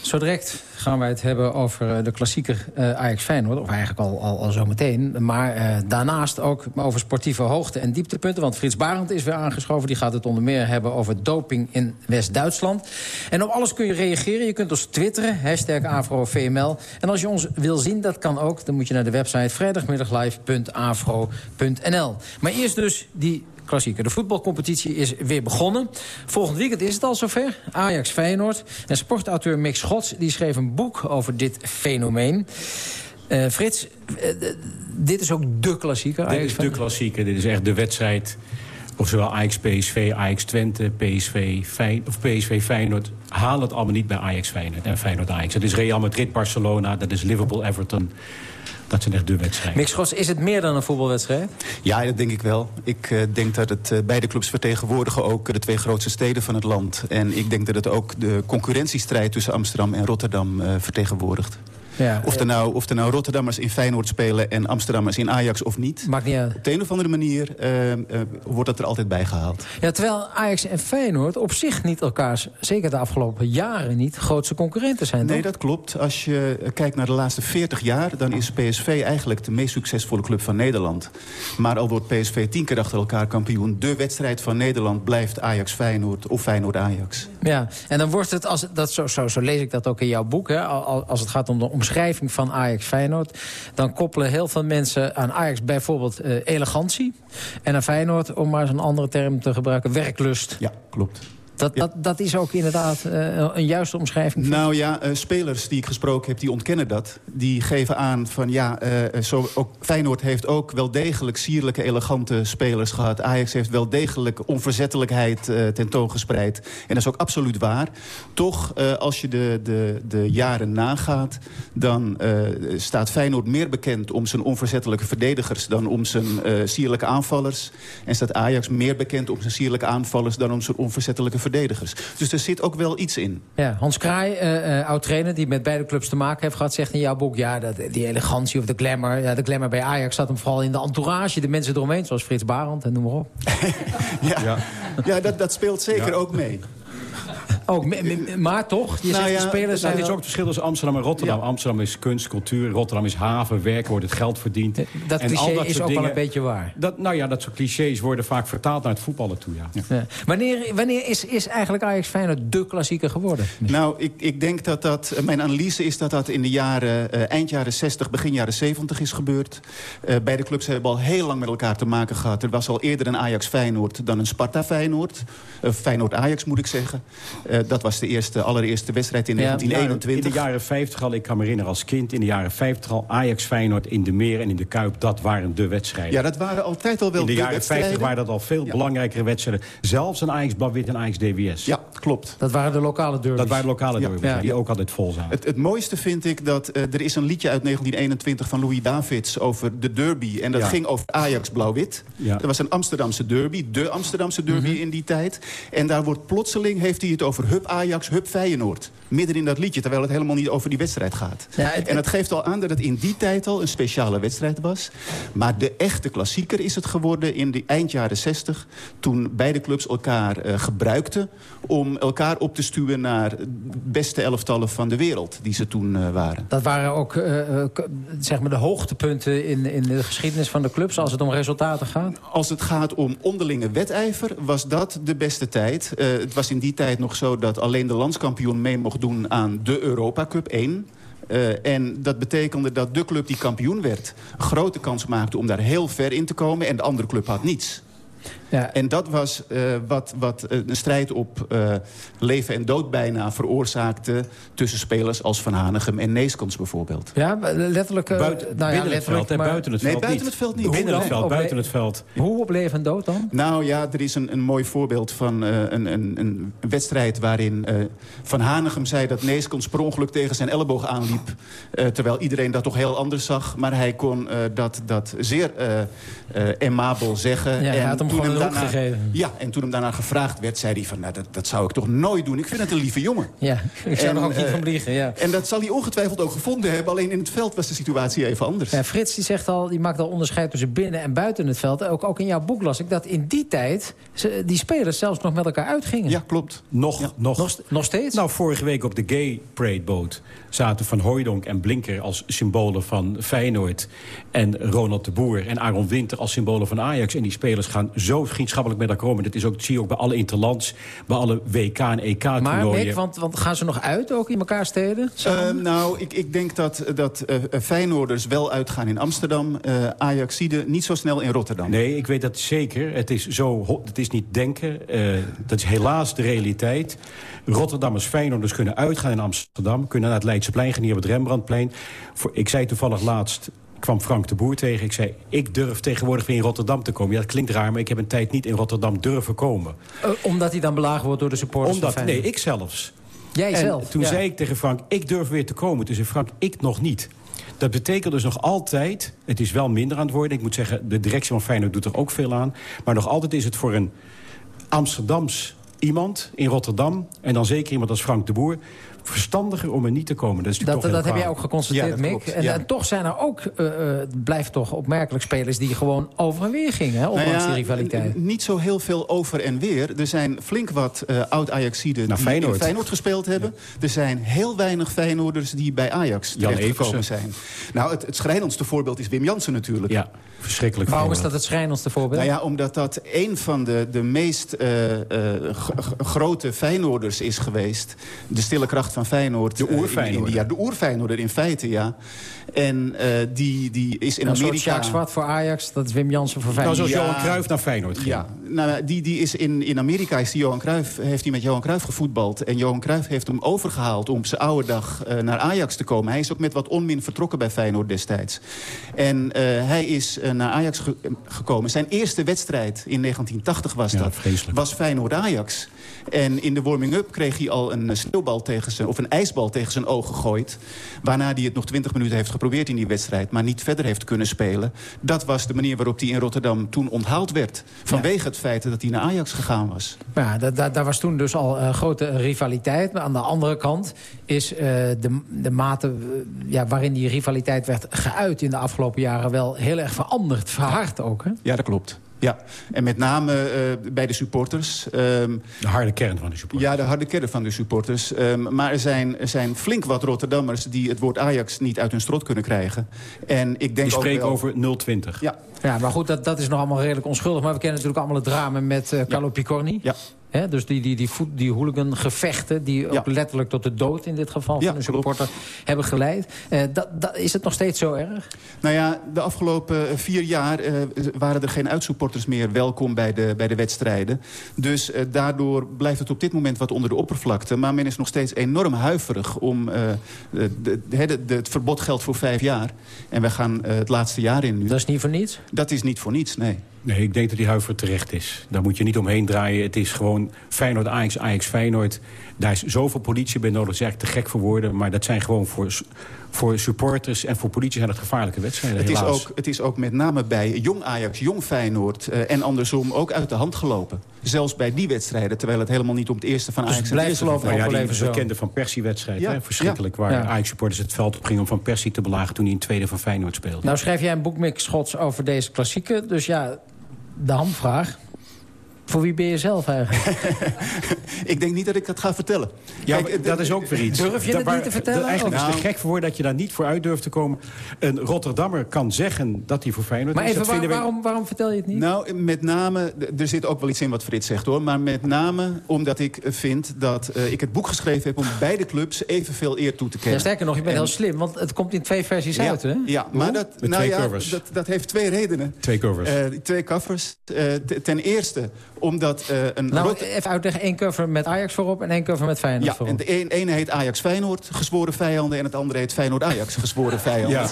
Zo direct gaan wij het hebben over eh, de klassieker uh, Ajax Feyenoord. Of eigenlijk al, al, al zo meteen. Maar uh, daarnaast ook over sportieve hoogte en dieptepunten. Want Frits Barend is weer aangeschoven. Die gaat het onder meer hebben over doping in West-Duitsland. En op alles kun je reageren. Je kunt ons twitteren, hashtag AfroVML. En als je ons wil zien, dat kan ook. Dan moet je naar de website vrijdagmiddaglive.afro.nl. Maar eerst dus die klassieker. De voetbalcompetitie is weer begonnen. Volgend weekend is het al zover. Ajax Feyenoord. En sportauteur Mick Schots die schreef een boek over dit fenomeen. Uh, Frits, uh, dit is ook de klassieker. Dit is de klassieker. Dit is echt de wedstrijd. Of zowel Ajax PSV, Ajax Twente, PSV, Fijn, of PSV Feyenoord... haal het allemaal niet bij Ajax Feyenoord en Feyenoord Ajax. Dat is Real Madrid Barcelona, dat is Liverpool Everton... Dat zijn echt de wedstrijden. Mick is het meer dan een voetbalwedstrijd? Ja, dat denk ik wel. Ik uh, denk dat het uh, beide clubs vertegenwoordigen ook de twee grootste steden van het land. En ik denk dat het ook de concurrentiestrijd tussen Amsterdam en Rotterdam uh, vertegenwoordigt. Ja, of, er nou, of er nou Rotterdammers in Feyenoord spelen en Amsterdammers in Ajax of niet. Maakt niet uit. Op de een of andere manier uh, uh, wordt dat er altijd bij gehaald. Ja, terwijl Ajax en Feyenoord op zich niet elkaars, zeker de afgelopen jaren niet, grootste concurrenten zijn. Nee, dat klopt. Als je kijkt naar de laatste 40 jaar, dan is PSV eigenlijk de meest succesvolle club van Nederland. Maar al wordt PSV tien keer achter elkaar kampioen. De wedstrijd van Nederland blijft Ajax-Feyenoord of Feyenoord-Ajax. Ja, en dan wordt het, als, dat, zo, zo, zo lees ik dat ook in jouw boek, hè, als het gaat om de omschrijving van Ajax Feyenoord... dan koppelen heel veel mensen aan Ajax bijvoorbeeld uh, elegantie... en aan Feyenoord, om maar eens een andere term te gebruiken, werklust. Ja, klopt. Dat, dat, dat is ook inderdaad uh, een juiste omschrijving. Nou ja, uh, spelers die ik gesproken heb, die ontkennen dat. Die geven aan van ja, uh, zo, ook, Feyenoord heeft ook wel degelijk sierlijke, elegante spelers gehad. Ajax heeft wel degelijk onverzettelijkheid tentoongespreid. En dat is ook absoluut waar. Toch, als je de, de, de jaren nagaat, dan staat Feyenoord meer bekend om zijn onverzettelijke verdedigers dan om zijn sierlijke aanvallers. En staat Ajax meer bekend om zijn sierlijke aanvallers dan om zijn onverzettelijke verdedigers. Dus er zit ook wel iets in. Ja, Hans Kraai, uh, uh, oud-trainer die met beide clubs te maken heeft gehad... zegt in jouw boek, ja, dat, die elegantie of de glamour... Ja, de glamour bij Ajax zat hem vooral in de entourage. De mensen eromheen, zoals Frits Barend en noem maar op. ja, [LAUGHS] ja. ja dat, dat speelt zeker ja. ook mee. [LAUGHS] Ook, maar toch, je nou zegt ja, de spelers zijn... Het is ook het verschil tussen Amsterdam en Rotterdam. Ja. Amsterdam is kunst, cultuur. Rotterdam is haven, werk, wordt het geld verdiend. Dat en cliché al dat is ook dingen, wel een beetje waar. Dat, nou ja, dat soort clichés worden vaak vertaald naar het voetballen toe, ja. ja. Wanneer, wanneer is, is eigenlijk Ajax Feyenoord de klassieker geworden? Nou, ik, ik denk dat dat... Mijn analyse is dat dat in de jaren... Uh, eind jaren 60, begin jaren 70 is gebeurd. Uh, beide clubs hebben al heel lang met elkaar te maken gehad. Er was al eerder een Ajax Feyenoord dan een Sparta Feyenoord. Uh, Feyenoord Ajax, moet ik zeggen. Dat was de eerste, allereerste wedstrijd in ja, 1921. In de jaren 50 al, ik kan me herinneren als kind... in de jaren 50 al Ajax Feyenoord in de Meer en in de Kuip... dat waren de wedstrijden. Ja, dat waren altijd al wel In de, de jaren 50 waren dat al veel ja. belangrijkere wedstrijden. Zelfs een Ajax Blauw-Wit en Ajax DWS. Ja, klopt. Dat waren de lokale derbies. Dat waren lokale derbies, ja. die ook altijd vol zaten. Het, het mooiste vind ik dat... Uh, er is een liedje uit 1921 van Louis Davids over de derby. En dat ging over Ajax Blauw-Wit. Dat was een Amsterdamse derby, de Amsterdamse derby mm -hmm. in die tijd. En daar wordt plotseling, heeft hij het over over Hup Ajax, Hup Feyenoord. Midden in dat liedje, terwijl het helemaal niet over die wedstrijd gaat. en dat geeft al aan dat het in die tijd al een speciale wedstrijd was. Maar de echte klassieker is het geworden in de eind jaren 60... toen beide clubs elkaar uh, gebruikten om elkaar op te stuwen... naar beste elftallen van de wereld die ze toen uh, waren. Dat waren ook uh, zeg maar de hoogtepunten in, in de geschiedenis van de clubs... als het om resultaten gaat? Als het gaat om onderlinge wedijver was dat de beste tijd. het was in die tijd nog zo dat alleen de landskampioen mee mocht doen aan de Europa Cup 1... Uh, en dat betekende dat de club die kampioen werd... grote kans maakte om daar heel ver in te komen... en de andere club had niets. Ja. En dat was uh, wat, wat uh, een strijd op uh, leven en dood bijna veroorzaakte... tussen spelers als Van Hanegem en Neeskens bijvoorbeeld. Ja, letterlijk... Buiten, nou ja, letterlijk, veld, maar... buiten het nee, veld buiten niet. het veld niet. Binnen het veld, buiten het veld. Hoe op leven en dood dan? Nou ja, er is een, een mooi voorbeeld van een, een, een wedstrijd... waarin Van Hanegem zei dat Neeskens per ongeluk tegen zijn elleboog aanliep... terwijl iedereen dat toch heel anders zag. Maar hij kon dat, dat zeer emabel zeggen. Ja, en toen hem daarna, gegeven. Ja, en toen hem daarna gevraagd werd, zei hij van... Nou, dat, dat zou ik toch nooit doen. Ik vind het een lieve jongen. Ja, [LAUGHS] ik zou en, er ook niet uh, van vliegen, ja. En dat zal hij ongetwijfeld ook gevonden hebben. Alleen in het veld was de situatie even anders. Ja, Frits die zegt al, die maakt al onderscheid tussen binnen en buiten het veld. Ook, ook in jouw boek las ik dat in die tijd... Ze, die spelers zelfs nog met elkaar uitgingen. Ja, klopt. Nog, ja. nog, nog, nog, steeds? Nou, vorige week op de Gay Parade boot... zaten Van Hooijdonk en Blinker als symbolen van Feyenoord... en Ronald de Boer en Aaron Winter als symbolen van Ajax. En die spelers gaan zo vriendschappelijk met elkaar om. Dat is ook, dat zie je ook bij alle interlands, bij alle WK en EK-toernooien. Maar Mick, want, want gaan ze nog uit ook in elkaar steden? Uh, nou, ik, ik denk dat, dat uh, Feyenoorders wel uitgaan in Amsterdam. Uh, Ajaxide niet zo snel in Rotterdam. Nee, ik weet dat zeker. Het is, zo, het is niet denken. dat is helaas de realiteit. Rotterdammers Feyenoorders kunnen uitgaan in Amsterdam. Kunnen naar het Leidseplein gaan, hier op het Rembrandtplein. Voor, ik zei toevallig laatst kwam Frank de Boer tegen. Ik zei, ik durf tegenwoordig weer in Rotterdam te komen. Ja, dat klinkt raar, maar ik heb een tijd niet in Rotterdam durven komen. Uh, omdat hij dan belagen wordt door de supporters omdat, van Nee, ik zelfs. Jij en zelf? toen ja. zei ik tegen Frank, ik durf weer te komen. Toen zei Frank, ik nog niet. Dat betekent dus nog altijd, het is wel minder aan het worden. Ik moet zeggen, de directie van Feyenoord doet er ook veel aan. Maar nog altijd is het voor een Amsterdams iemand in Rotterdam... en dan zeker iemand als Frank de Boer verstandiger om er niet te komen. Dat, is dat, toch dat heb jij ook geconstateerd, ja, Mick. En, ja. en, toch zijn er ook, uh, blijft toch opmerkelijk spelers... die gewoon over en weer gingen, hè, ondanks nou ja, die rivaliteit. Niet zo heel veel over en weer. Er zijn flink wat uh, oud-Ajaxiden die Feyenoord. in Feyenoord gespeeld hebben. Ja. Er zijn heel weinig Feyenoorders die bij Ajax terechtgekomen zijn. Nou, het, het schrijnendste voorbeeld is Wim Jansen natuurlijk. Ja, verschrikkelijk Waarom is dat het schrijnendste voorbeeld? Nou ja, omdat dat een van de, de meest uh, grote Feyenoorders is geweest. De stille kracht van Feyenoord. De oerfeyenoorder. Ja, de oerfeyenoorder in feite, ja. En uh, die, die is in nou, Amerika... Jacques Zwart voor Ajax, dat is Wim Jansen voor Feyenoord. Nou, zoals ja, Johan Cruijff naar Feyenoord ging. Ja, nou, die, die is in, in Amerika is die Johan Cruijff, heeft hij met Johan Cruijff gevoetbald. En Johan Cruijff heeft hem overgehaald om op zijn oude dag uh, naar Ajax te komen. Hij is ook met wat onmin vertrokken bij Feyenoord destijds. En uh, hij is naar Ajax ge gekomen. Zijn eerste wedstrijd in 1980 was ja, dat. Vreselijk. Was Feyenoord-Ajax. En in de warming-up kreeg hij al een sneeuwbal tegen zijn, of een ijsbal tegen zijn oog gegooid. Waarna hij het nog 20 minuten heeft geprobeerd in die wedstrijd, maar niet verder heeft kunnen spelen. Dat was de manier waarop hij in Rotterdam toen onthaald werd. Vanwege ja. het feit dat hij naar Ajax gegaan was. Ja, daar, daar was toen dus al uh, grote rivaliteit. Maar aan de andere kant is uh, de, de mate uh, ja, waarin die rivaliteit werd geuit in de afgelopen jaren wel heel erg veranderd. Verhard ook, hè? Ja, dat klopt. Ja, en met name uh, bij de supporters. Um, de harde kern van de supporters. Ja, de harde kern van de supporters. Um, maar er zijn, er zijn flink wat Rotterdammers die het woord Ajax niet uit hun strot kunnen krijgen. En ik denk Die spreken wel... over 020. Ja. ja, maar goed, dat, dat is nog allemaal redelijk onschuldig. Maar we kennen natuurlijk allemaal het drama met uh, Carlo ja. Picorni. Ja. Dus die, die, die, voet, die hooligan-gevechten... die ook ja. letterlijk tot de dood in dit geval van een supporter hebben geleid. Uh, dat, dat, is het nog steeds zo erg? Nou ja, de afgelopen vier jaar uh, waren er geen uitsupporters meer welkom bij de, bij de wedstrijden. Dus uh, daardoor blijft het op dit moment wat onder de oppervlakte. Maar men is nog steeds enorm huiverig om... de, de, de, het verbod geldt voor vijf jaar. En we gaan het laatste jaar in nu. Dat is niet voor niets? Dat is niet voor niets, nee. Nee, ik denk dat die huiver terecht is. Daar moet je niet omheen draaien. Het is gewoon Feyenoord, Ajax, Ajax, Feyenoord. Daar is zoveel politie bij nodig. Dat is eigenlijk te gek voor woorden. Maar dat zijn gewoon voor, voor supporters en voor politie zijn het gevaarlijke wedstrijden, Het is, ook, het is ook met name bij jong Ajax, jong Feyenoord... eh, en andersom ook uit de hand gelopen. Zelfs bij die wedstrijden, terwijl het helemaal niet om het eerste van Dus Ajax... blijft van Nou ja, die ging. bekende Van Persie-wedstrijd. Ja. Verschrikkelijk, Ja. waar Ja. Ajax-supporters het veld op gingen... om Van Persie te belagen toen hij in tweede van Feyenoord speelde. Nou schrijf jij een boek, Mick Schots, over deze klassieker. Dus ja, de hamvraag. Voor wie ben je zelf eigenlijk? [LAUGHS] Ik denk niet dat ik dat ga vertellen. Ja, Kijk, maar dat is ook weer iets. Durf je waar- niet te vertellen? Eigenlijk is het gek voor dat je daar niet voor uit durft te komen. Een Rotterdammer kan zeggen dat hij voor Feyenoord Maar is. even, Dat waar- vinden we- waarom, waarom vertel je het niet? Nou, met name, er zit ook wel iets in wat Frits zegt hoor. Maar met name omdat ik vind dat eh, ik het boek geschreven heb... om beide clubs evenveel eer toe te kennen. Ja, sterker nog, je bent En- heel slim, want het komt in twee versies ja, uit, hè? Ja, maar dat, Met nou twee ja, covers. dat, dat heeft twee redenen. Twee covers. Eh, twee covers. Eh, ten eerste omdat eh, een... Nou, even uitleggen. één cover met Ajax voorop en één cover met Feyenoord ja, voorop. en de een- ene heet Ajax-Feyenoord, gezworen vijanden... en het andere heet Feyenoord-Ajax, gezworen vijanden. Ja.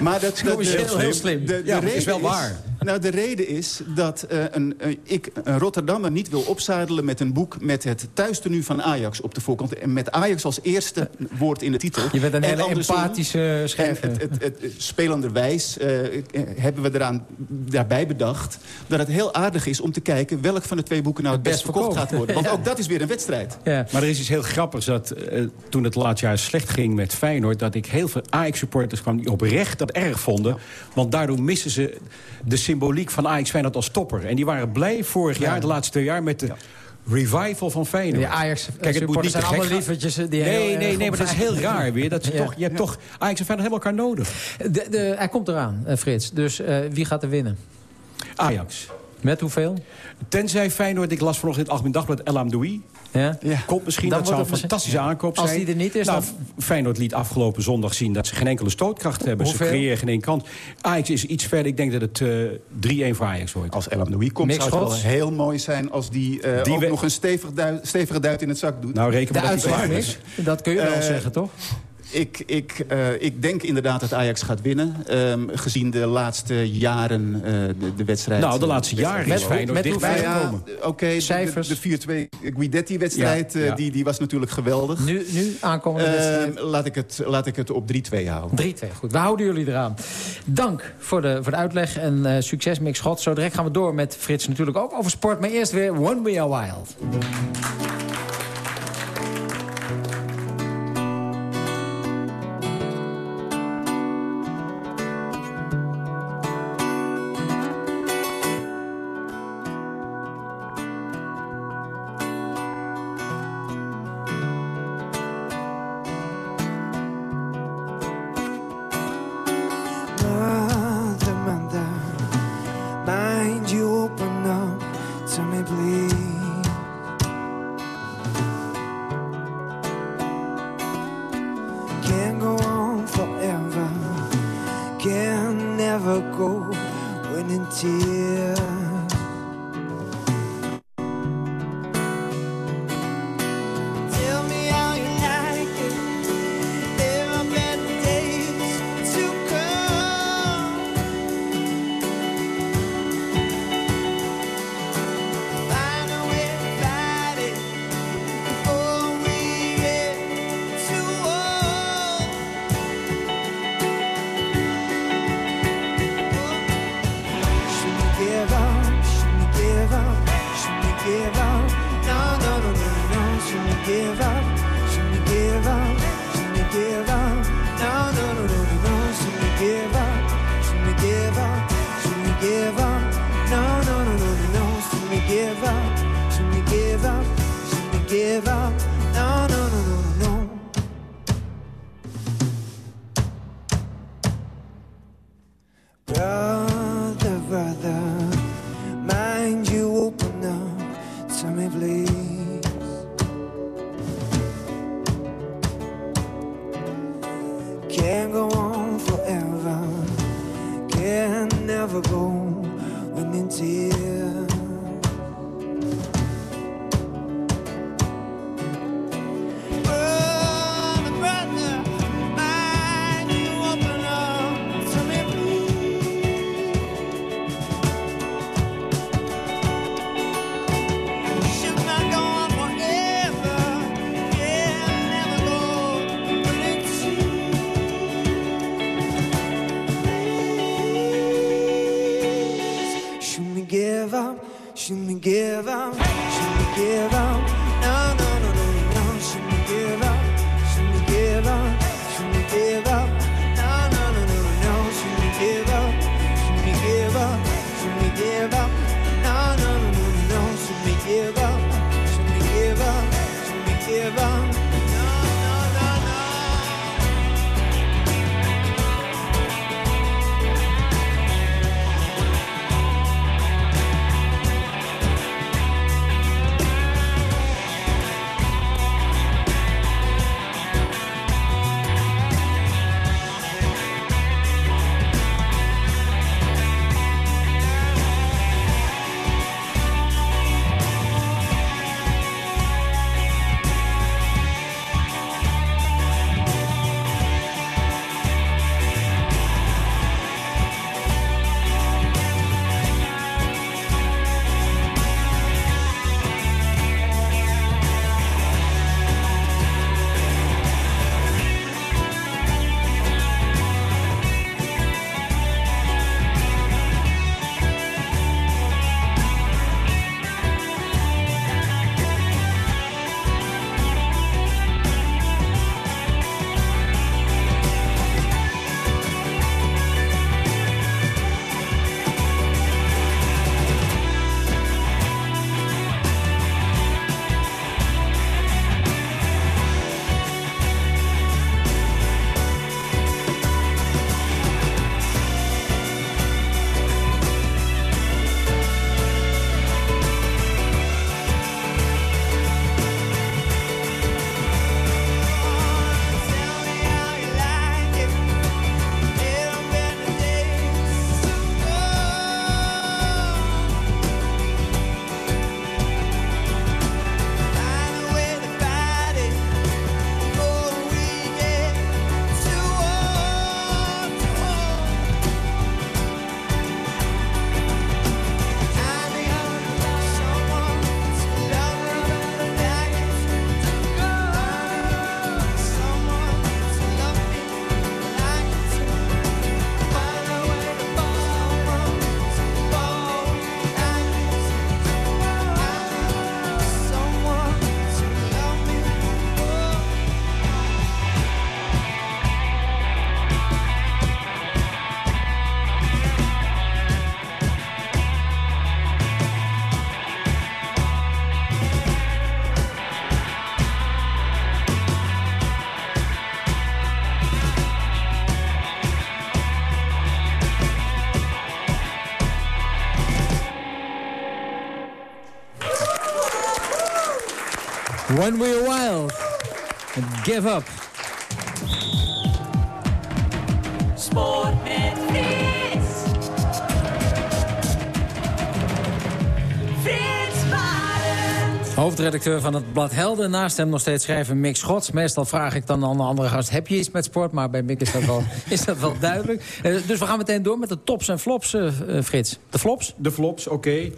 Maar dat, dat, commercieel heel slim. De, de Ja, maar het is reden wel waar. Nou, de reden is dat eh, een, een- ik een Rotterdammer niet wil opzadelen met een boek... met het thuistenu van Ajax op de voorkant. En met Ajax als eerste woord in de titel. Je bent een En hele empathische schrijver. Het, het, het, het spelenderwijs eh, eh, hebben we eraan daarbij bedacht... dat het heel aardig is om te kijken welk van de twee boeken nou het, Het best best verkocht gaat worden. Want Ja. ook dat is weer een wedstrijd. Ja. Maar er is iets heel grappigs dat eh, toen het laatste jaar slecht ging met Feyenoord... dat ik heel veel Ajax-supporters kwam die oprecht dat erg vonden. Want daardoor missen ze de symboliek van Ajax-Feyenoord als topper. En die waren blij vorig jaar, de laatste twee jaar... met de revival van Feyenoord. Die Ajax Kijk, het moet niet zijn allemaal lievertjes die heel Nee, nee, nee, maar dat is Feyenoord- heel raar weer. Dat [LAUGHS] je, Ja. toch, je hebt toch Ajax en Feyenoord hebben elkaar nodig. De, de, hij komt eraan, eh, Frits. Dus eh, wie gaat er winnen? Ajax. Met hoeveel? Tenzij Feyenoord, ik las vanochtend in het Algemeen Dagblad El Amdoui. Ja? Komt misschien, Dan dat zou een fantastische aankoop zijn. Als die er niet is, nou, dan- Feyenoord liet afgelopen zondag zien dat ze geen enkele stootkracht hebben. Hoeveel? Ze creëren geen één kant. Ajax is iets verder. Ik denk dat het eh 3-1 voor Ajax wordt. Als El Amdoui komt, zou het wel heel mooi zijn... als die, eh, Die ook we- nog een stevig duit- stevige duit in het zak doet. Nou, reken De maar dat uitslag, is. Dat kun je wel Eh, zeggen, toch? Ik, ik, eh, ik denk inderdaad dat Ajax gaat winnen. ehm, gezien de laatste jaren eh, de, de wedstrijd. Nou, de laatste jaren is Feyenoord met dichtbij Ja, gekomen. Oké, de- Cijfers? de, de 4-2 Guidetti-wedstrijd, Ja, eh, ja. Die, die was natuurlijk geweldig. Nu, nu aankomende Ehm, wedstrijd. laat, ik het, laat ik het op 3-2 houden. 3-2, goed. We houden jullie eraan. Dank voor de, voor de uitleg en eh, succes, Mick Schot. Zo direct gaan we door met Frits natuurlijk ook over sport. Maar eerst weer One We Are Wild. When We're Wild. And give Up. Hoofdredacteur van het blad Helden. Naast hem nog steeds schrijven Mick Schots. Meestal vraag ik dan aan de andere gast... heb je iets met sport? Maar bij Mick is dat wel, [LAUGHS] is dat wel duidelijk. Eh, dus we gaan meteen door met de tops en flops, eh, eh, Frits. De flops? De flops, oké.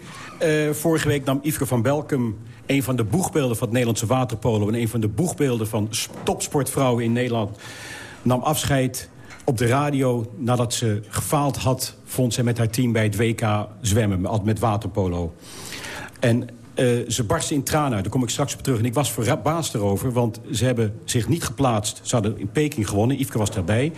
Vorige week nam Yveske van Belkum een van de boegbeelden van het Nederlandse waterpolo... en een van de boegbeelden van topsportvrouwen in Nederland... nam afscheid op de radio nadat ze gefaald had... vond ze met haar team bij het WK zwemmen, met waterpolo. En eh, ze barstte in tranen uit, daar kom ik straks op terug. En ik was verbaasd erover, want ze hebben zich niet geplaatst. Ze hadden in Peking gewonnen, Yveske was daarbij.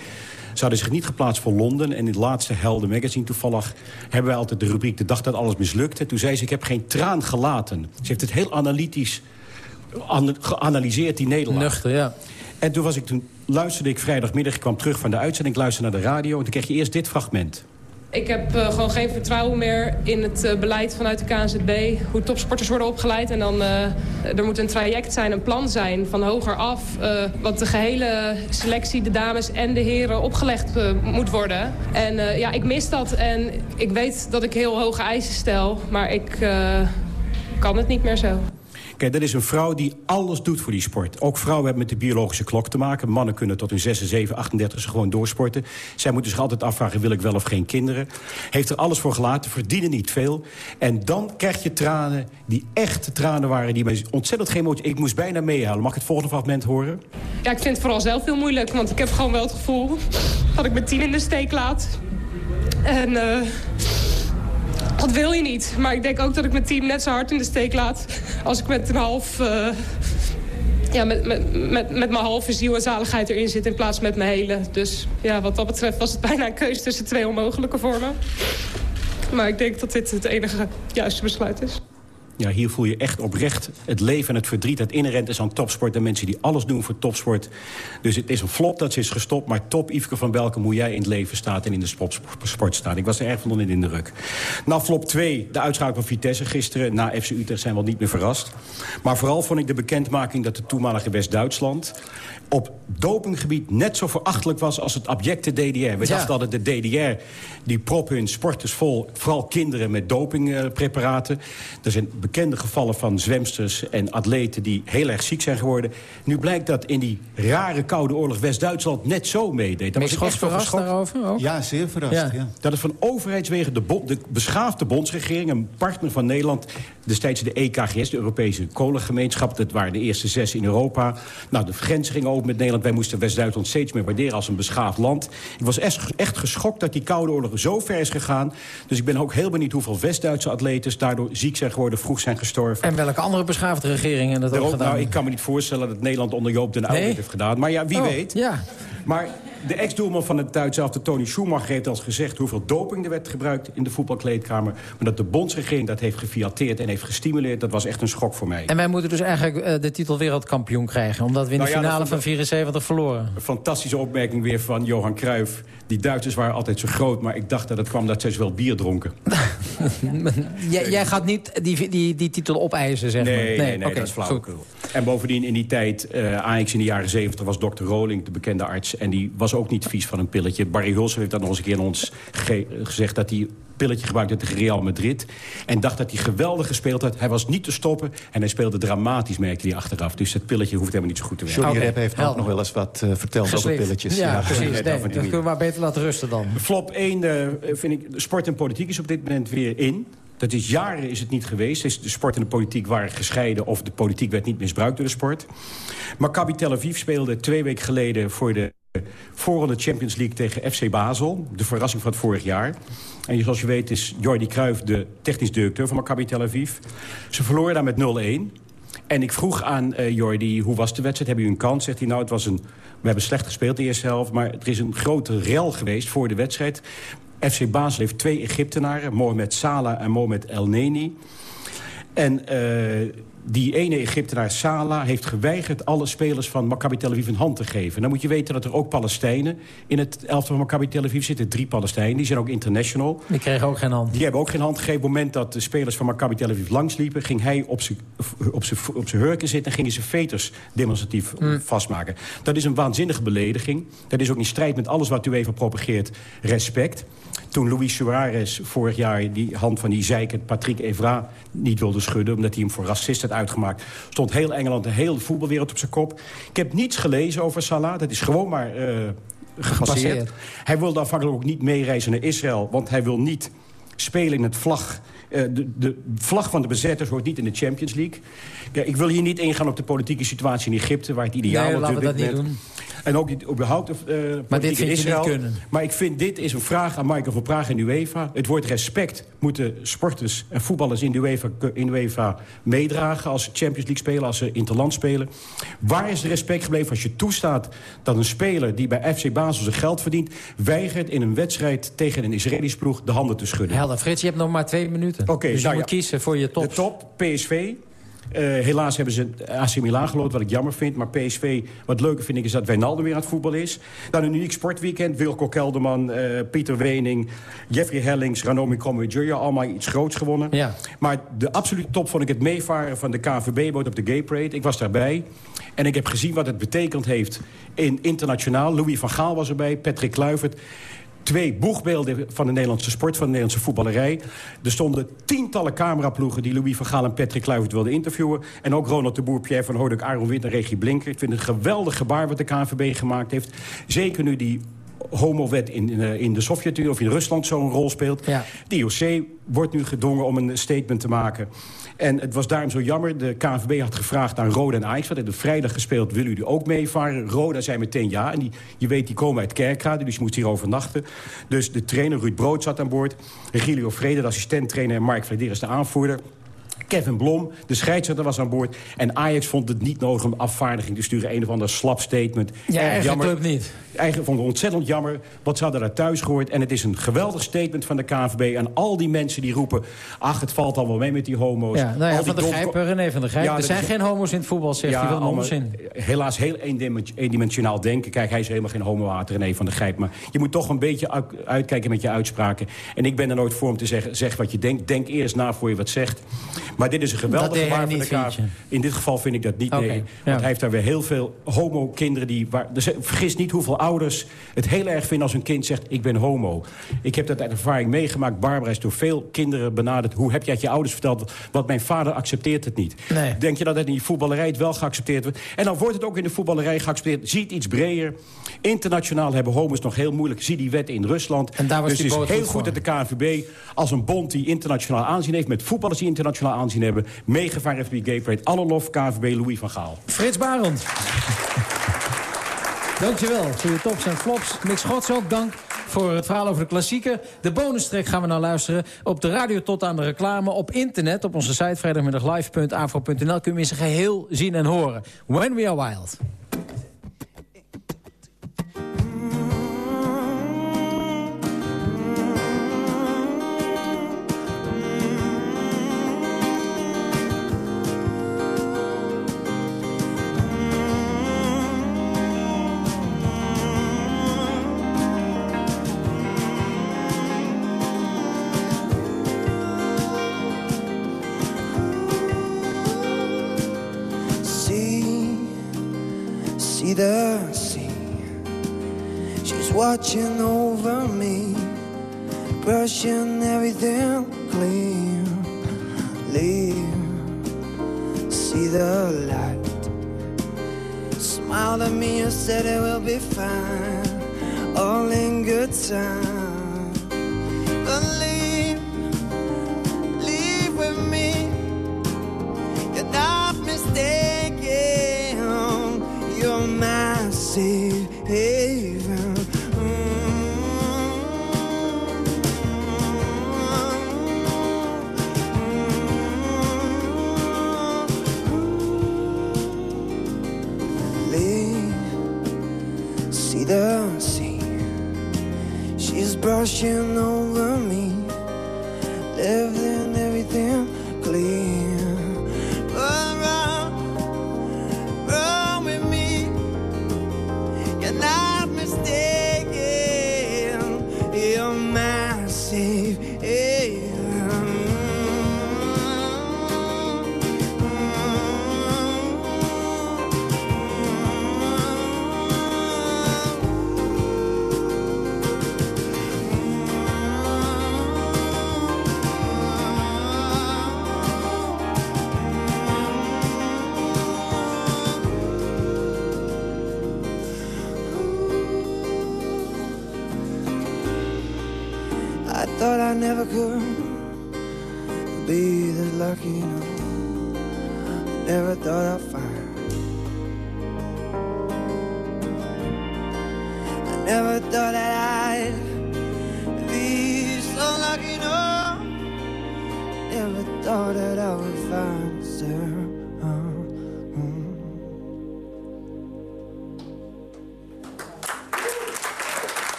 Ze hadden zich niet geplaatst voor Londen. En in het laatste Helden magazine toevallig... hebben wij altijd de rubriek de dag dat alles mislukte. Toen zei ze, ik heb geen traan gelaten. Ze heeft het heel analytisch ana- geanalyseerd, die Nederland. Nuchter, ja. En toen, was ik, toen luisterde ik vrijdagmiddag, ik kwam terug van de uitzending... ik luisterde naar de radio en toen kreeg je eerst dit fragment. Ik heb eh, gewoon geen vertrouwen meer in het eh, beleid vanuit de KNZB. Hoe topsporters worden opgeleid. En dan, eh, er moet een traject zijn, een plan zijn van hoger af. wat de gehele selectie, de dames en de heren opgelegd moet worden. En ja, ik mis dat. En ik weet dat ik heel hoge eisen stel. Maar ik kan het niet meer zo. Dat is een vrouw die alles doet voor die sport. Ook vrouwen hebben met de biologische klok te maken. Mannen kunnen tot hun 6, 7, 38 gewoon doorsporten. Zij moeten zich altijd afvragen, wil ik wel of geen kinderen? Heeft er alles voor gelaten, verdienen niet veel. En dan krijg je tranen die echte tranen waren... die mij ontzettend geen emotie... Ik moest bijna meehuilen. Mag ik het volgende fragment horen? Ja, ik vind het vooral zelf heel moeilijk. Want ik heb gewoon wel het gevoel dat ik mijn team in de steek laat. En eh, Dat wil je niet. Maar ik denk ook dat ik mijn team net zo hard in de steek laat... als ik met een half... Uh, ja, met, met, met, met mijn halve ziel en zaligheid erin zit in plaats met mijn hele. Dus ja, wat dat betreft was het bijna een keuze tussen twee onmogelijke vormen. Maar ik denk dat dit het enige juiste besluit is. Ja, hier voel je echt oprecht het leven en het verdriet dat inherent is aan topsport... en mensen die alles doen voor topsport. Dus het is een flop dat ze is gestopt. Maar top, Yveske van Welkom, hoe jij in het leven staat... en in de sport, sport staat. Ik was er erg van onder de indruk. Na flop 2, de uitschakeling van Vitesse gisteren... na FC Utrecht zijn we al niet meer verrast. Maar vooral vond ik de bekendmaking dat de toenmalige West-Duitsland op dopinggebied net zo verachtelijk was als het abjecte DDR. We Ja. dachten dat de DDR, die prop hun sporters vol... vooral kinderen met dopingpreparaten. er zijn bekende gevallen van zwemsters en atleten... die heel erg ziek zijn geworden. Nu blijkt dat in die rare koude oorlog West-Duitsland net zo meedeed. Daar was ik echt verrast geschokt. daarover ook? Ja, zeer verrast. Ja. Ja. Dat is van overheidswegen de, bo- de beschaafde bondsregering... een partner van Nederland, destijds de EKGS... de Europese kolengemeenschap, dat waren de eerste zes in Europa. Nou, de grenzen gingen open met Nederland. Wij moesten West-Duitsland steeds meer waarderen als een beschaafd land. Ik was echt, geschokt dat die Koude Oorlog zo ver is gegaan. Dus ik ben ook heel benieuwd hoeveel West-Duitse atleten... daardoor ziek zijn geworden, vroeg zijn gestorven. En welke andere beschaafde regeringen dat ook gedaan nou, ik kan me niet voorstellen dat Nederland onder Joop den Uyl Nee? heeft gedaan. Maar ja, wie Oh, weet. Ja. Maar de ex-doelman van het Duitse elftal, Tony Schumacher... heeft al gezegd hoeveel doping er werd gebruikt in de voetbalkleedkamer. Maar dat de bondsregering dat heeft gefiateerd en heeft gestimuleerd... dat was echt een schok voor mij. En wij moeten dus eigenlijk eh, de titel wereldkampioen krijgen... omdat we in de Nou ja, finale van 74 verloren. Een fantastische opmerking weer van Johan Cruijff. Die Duitsers waren altijd zo groot, maar ik dacht dat het kwam dat zij zowel bier dronken. [LAUGHS] jij, jij gaat niet die, die, die titel opeisen, zeg maar. Nee, nee, nee, dat is flauwekul. En bovendien in die tijd, eh Ajax in de jaren 70 was Dr. Roling, de bekende arts. En die was ook niet vies van een pilletje. Barry Hulsen heeft dat nog eens een keer aan ons gezegd... dat hij een pilletje gebruikte tegen Real Madrid. En dacht dat hij geweldig gespeeld had. Hij was niet te stoppen. En hij speelde dramatisch, merkte hij achteraf. Dus dat pilletje hoeft helemaal niet zo goed te werken. Johnny Oké, Rep heeft ook nog wel eens wat eh, verteld over pilletjes. Ja, Ja, precies. ja, Nee, dat dat kunnen we maar beter laten rusten dan. Flop 1 eh, vind ik, sport en politiek is op dit moment weer in. Dat is jaren is het niet geweest. De sport en de politiek waren gescheiden... of de politiek werd niet misbruikt door de sport. Maccabi Tel Aviv speelde twee weken geleden... voor de voorronde Champions League tegen FC Basel. De verrassing van het vorig jaar. En zoals je weet is Jordi Cruijff de technisch directeur van Maccabi Tel Aviv. Ze verloren daar met 0-1. En ik vroeg aan eh Jordi, hoe was de wedstrijd? Hebben jullie een kans? Zegt hij, nou, het was een... We hebben slecht gespeeld de eerste helft... maar er is een grote rel geweest voor de wedstrijd. FC Basel heeft twee Egyptenaren, Mohamed Salah en Mohamed El Neni. En eh, die ene Egyptenaar, Salah, heeft geweigerd... alle spelers van Maccabi Tel Aviv een hand te geven. Dan moet je weten dat er ook Palestijnen... in het elftal van Maccabi Tel Aviv zitten. Drie Palestijnen, die zijn ook international. Die kregen ook geen hand. Die hebben ook geen hand gegeven. Op het moment dat de spelers van Maccabi Tel Aviv langsliepen... ging hij op zijn op zijn- op zijn hurken zitten en ging hij zijn veters demonstratief vastmaken. Dat is een waanzinnige belediging. Dat is ook in strijd met alles wat u even propageert. Respect. Toen Luis Suarez vorig jaar die hand van die zeiker Patrick Evra niet wilde schudden... omdat hij hem voor racist had uitgemaakt... stond heel Engeland, de hele voetbalwereld op zijn kop. Ik heb niets gelezen over Salah. Dat is gewoon maar eh gepasseerd. Gepasseerd. Hij wilde afhankelijk ook niet meereizen naar Israël... want hij wil niet spelen in het vlag... eh, de, de vlag van de bezetters hoort niet in de Champions League. Ja, ik wil hier niet ingaan op de politieke situatie in Egypte... waar het ideaal Nee, wordt laten En ook niet überhaupt uh, Maar dit vind niet kunnen. Maar ik vind dit is een vraag aan Michael van Praag en de UEFA. Het woord respect moeten sporters en voetballers in de UEFA, in de UEFA meedragen... als ze Champions League spelen, als ze interland spelen. Waar is de respect gebleven als je toestaat dat een speler... die bij FC Basel zijn geld verdient... weigert in een wedstrijd tegen een Israëlisch ploeg de handen te schudden? Helder, Frits, je hebt nog maar twee minuten. Oké, dus je nou moet ja. kiezen voor je top. De top, PSV. Eh, helaas hebben ze AC Milan geloot, wat ik jammer vind. Maar PSV, wat leuker vind ik, is dat Wijnaldum weer aan het voetbal is. Dan een uniek sportweekend. Wilco Kelderman, eh, Pieter Wening, Jeffrey Hellings... Ranomi Kromowidjojo, allemaal iets groots gewonnen. Ja. Maar de absolute top vond ik het meevaren van de KNVB-boot op de Gay Parade. Ik was daarbij. En ik heb gezien wat het betekend heeft in internationaal. Louis van Gaal was erbij, Patrick Kluivert twee boegbeelden van de Nederlandse sport, van de Nederlandse voetballerij. Er stonden tientallen cameraploegen die Louis van Gaal en Patrick Kluivert wilden interviewen. En ook Ronald de Boer, Pierre van Hoorduk, Aaron Wit en Regie Blinker. Ik vind het een geweldig gebaar wat de KNVB gemaakt heeft. Zeker nu die homowet in, in, eh, in de Sovjet-Unie of in Rusland zo'n rol speelt. De IOC wordt nu gedwongen om een statement te maken. En het was daarom zo jammer. De KNVB had gevraagd aan Roda en Ajax. Wat hebben vrijdag gespeeld, willen jullie ook meevaren? Roda zei meteen ja. En die, je weet, die komen uit Kerkrade, dus je moet hier overnachten. Dus de trainer Ruud Brood zat aan boord. Regilio Vrede, de assistent-trainer... en Mark Vladeris, de aanvoerder. Kevin Blom, de scheidsrechter, was aan boord. En Ajax vond het niet nodig om afvaardiging te sturen. Een of ander slap statement. Ja, eigen jammer. club niet. Eigen vond het ontzettend jammer. Wat ze hadden daar thuis gehoord. En het is een geweldig statement van de KNVB. En al die mensen die roepen... ach, het valt allemaal mee met die homo's. Ja, nou ja, van de Grijp, eh, René van der Grijp. Ja, er zijn is- geen homo's in het voetbal, zegt hij. Allemaal- onzin. helaas heel eendimen- eendimensionaal denken. Kijk, hij is helemaal geen homohater, René van der Grijp. Maar je moet toch een beetje uit- uitkijken met je uitspraken. En ik ben er nooit voor om te zeggen, zeg wat je denkt. Denk eerst na voor je wat zegt. Maar dit is een geweldige waar van de je? In dit geval vind ik dat niet, nee. Want hij heeft daar weer heel veel homo-kinderen die... Waar, dus vergis niet hoeveel ouders het heel erg vinden als hun kind zegt... ik ben homo. Ik heb dat uit ervaring meegemaakt. Barbara is door veel kinderen benaderd. Hoe heb je het je ouders verteld? Want mijn vader accepteert het niet. Nee. Denk je dat het in die voetballerij het wel geaccepteerd wordt? En dan wordt het ook in de voetballerij geaccepteerd. Zie het iets breder. Internationaal hebben homo's nog heel moeilijk. Zie die wet in Rusland. En daar was dus het is heel goed dat de KNVB als een bond die internationaal aanzien heeft... met voetballers die internationaal aanzien hebben... meegevaren heeft bij die Gay Parade. Alle lof, KNVB, Louis van Gaal. Frits Barend. Dankjewel voor je tops en flops. Nick Schots ook, dank voor het verhaal over de klassieker. De bonustrek gaan we nou luisteren. Op de radio tot aan de reclame. Op internet, op onze site vrijdagmiddaglive.afro.nl... kun je in zijn geheel zien en horen. When We Are Wild.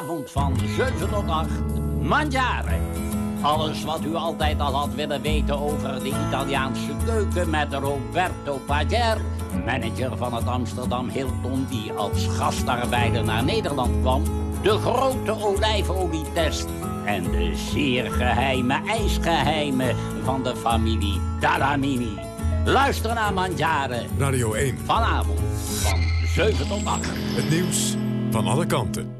Vanavond van 7 tot 8, Mangiare. Alles wat u altijd al had willen weten over de Italiaanse keuken met Roberto Pager, manager van het Amsterdam Hilton die als gastarbeider naar Nederland kwam, de grote olijfolietest en de zeer geheime ijsgeheimen van de familie Dalamini. Luister naar Mangiare. Radio 1. Vanavond van 7 tot 8. Het nieuws van alle kanten.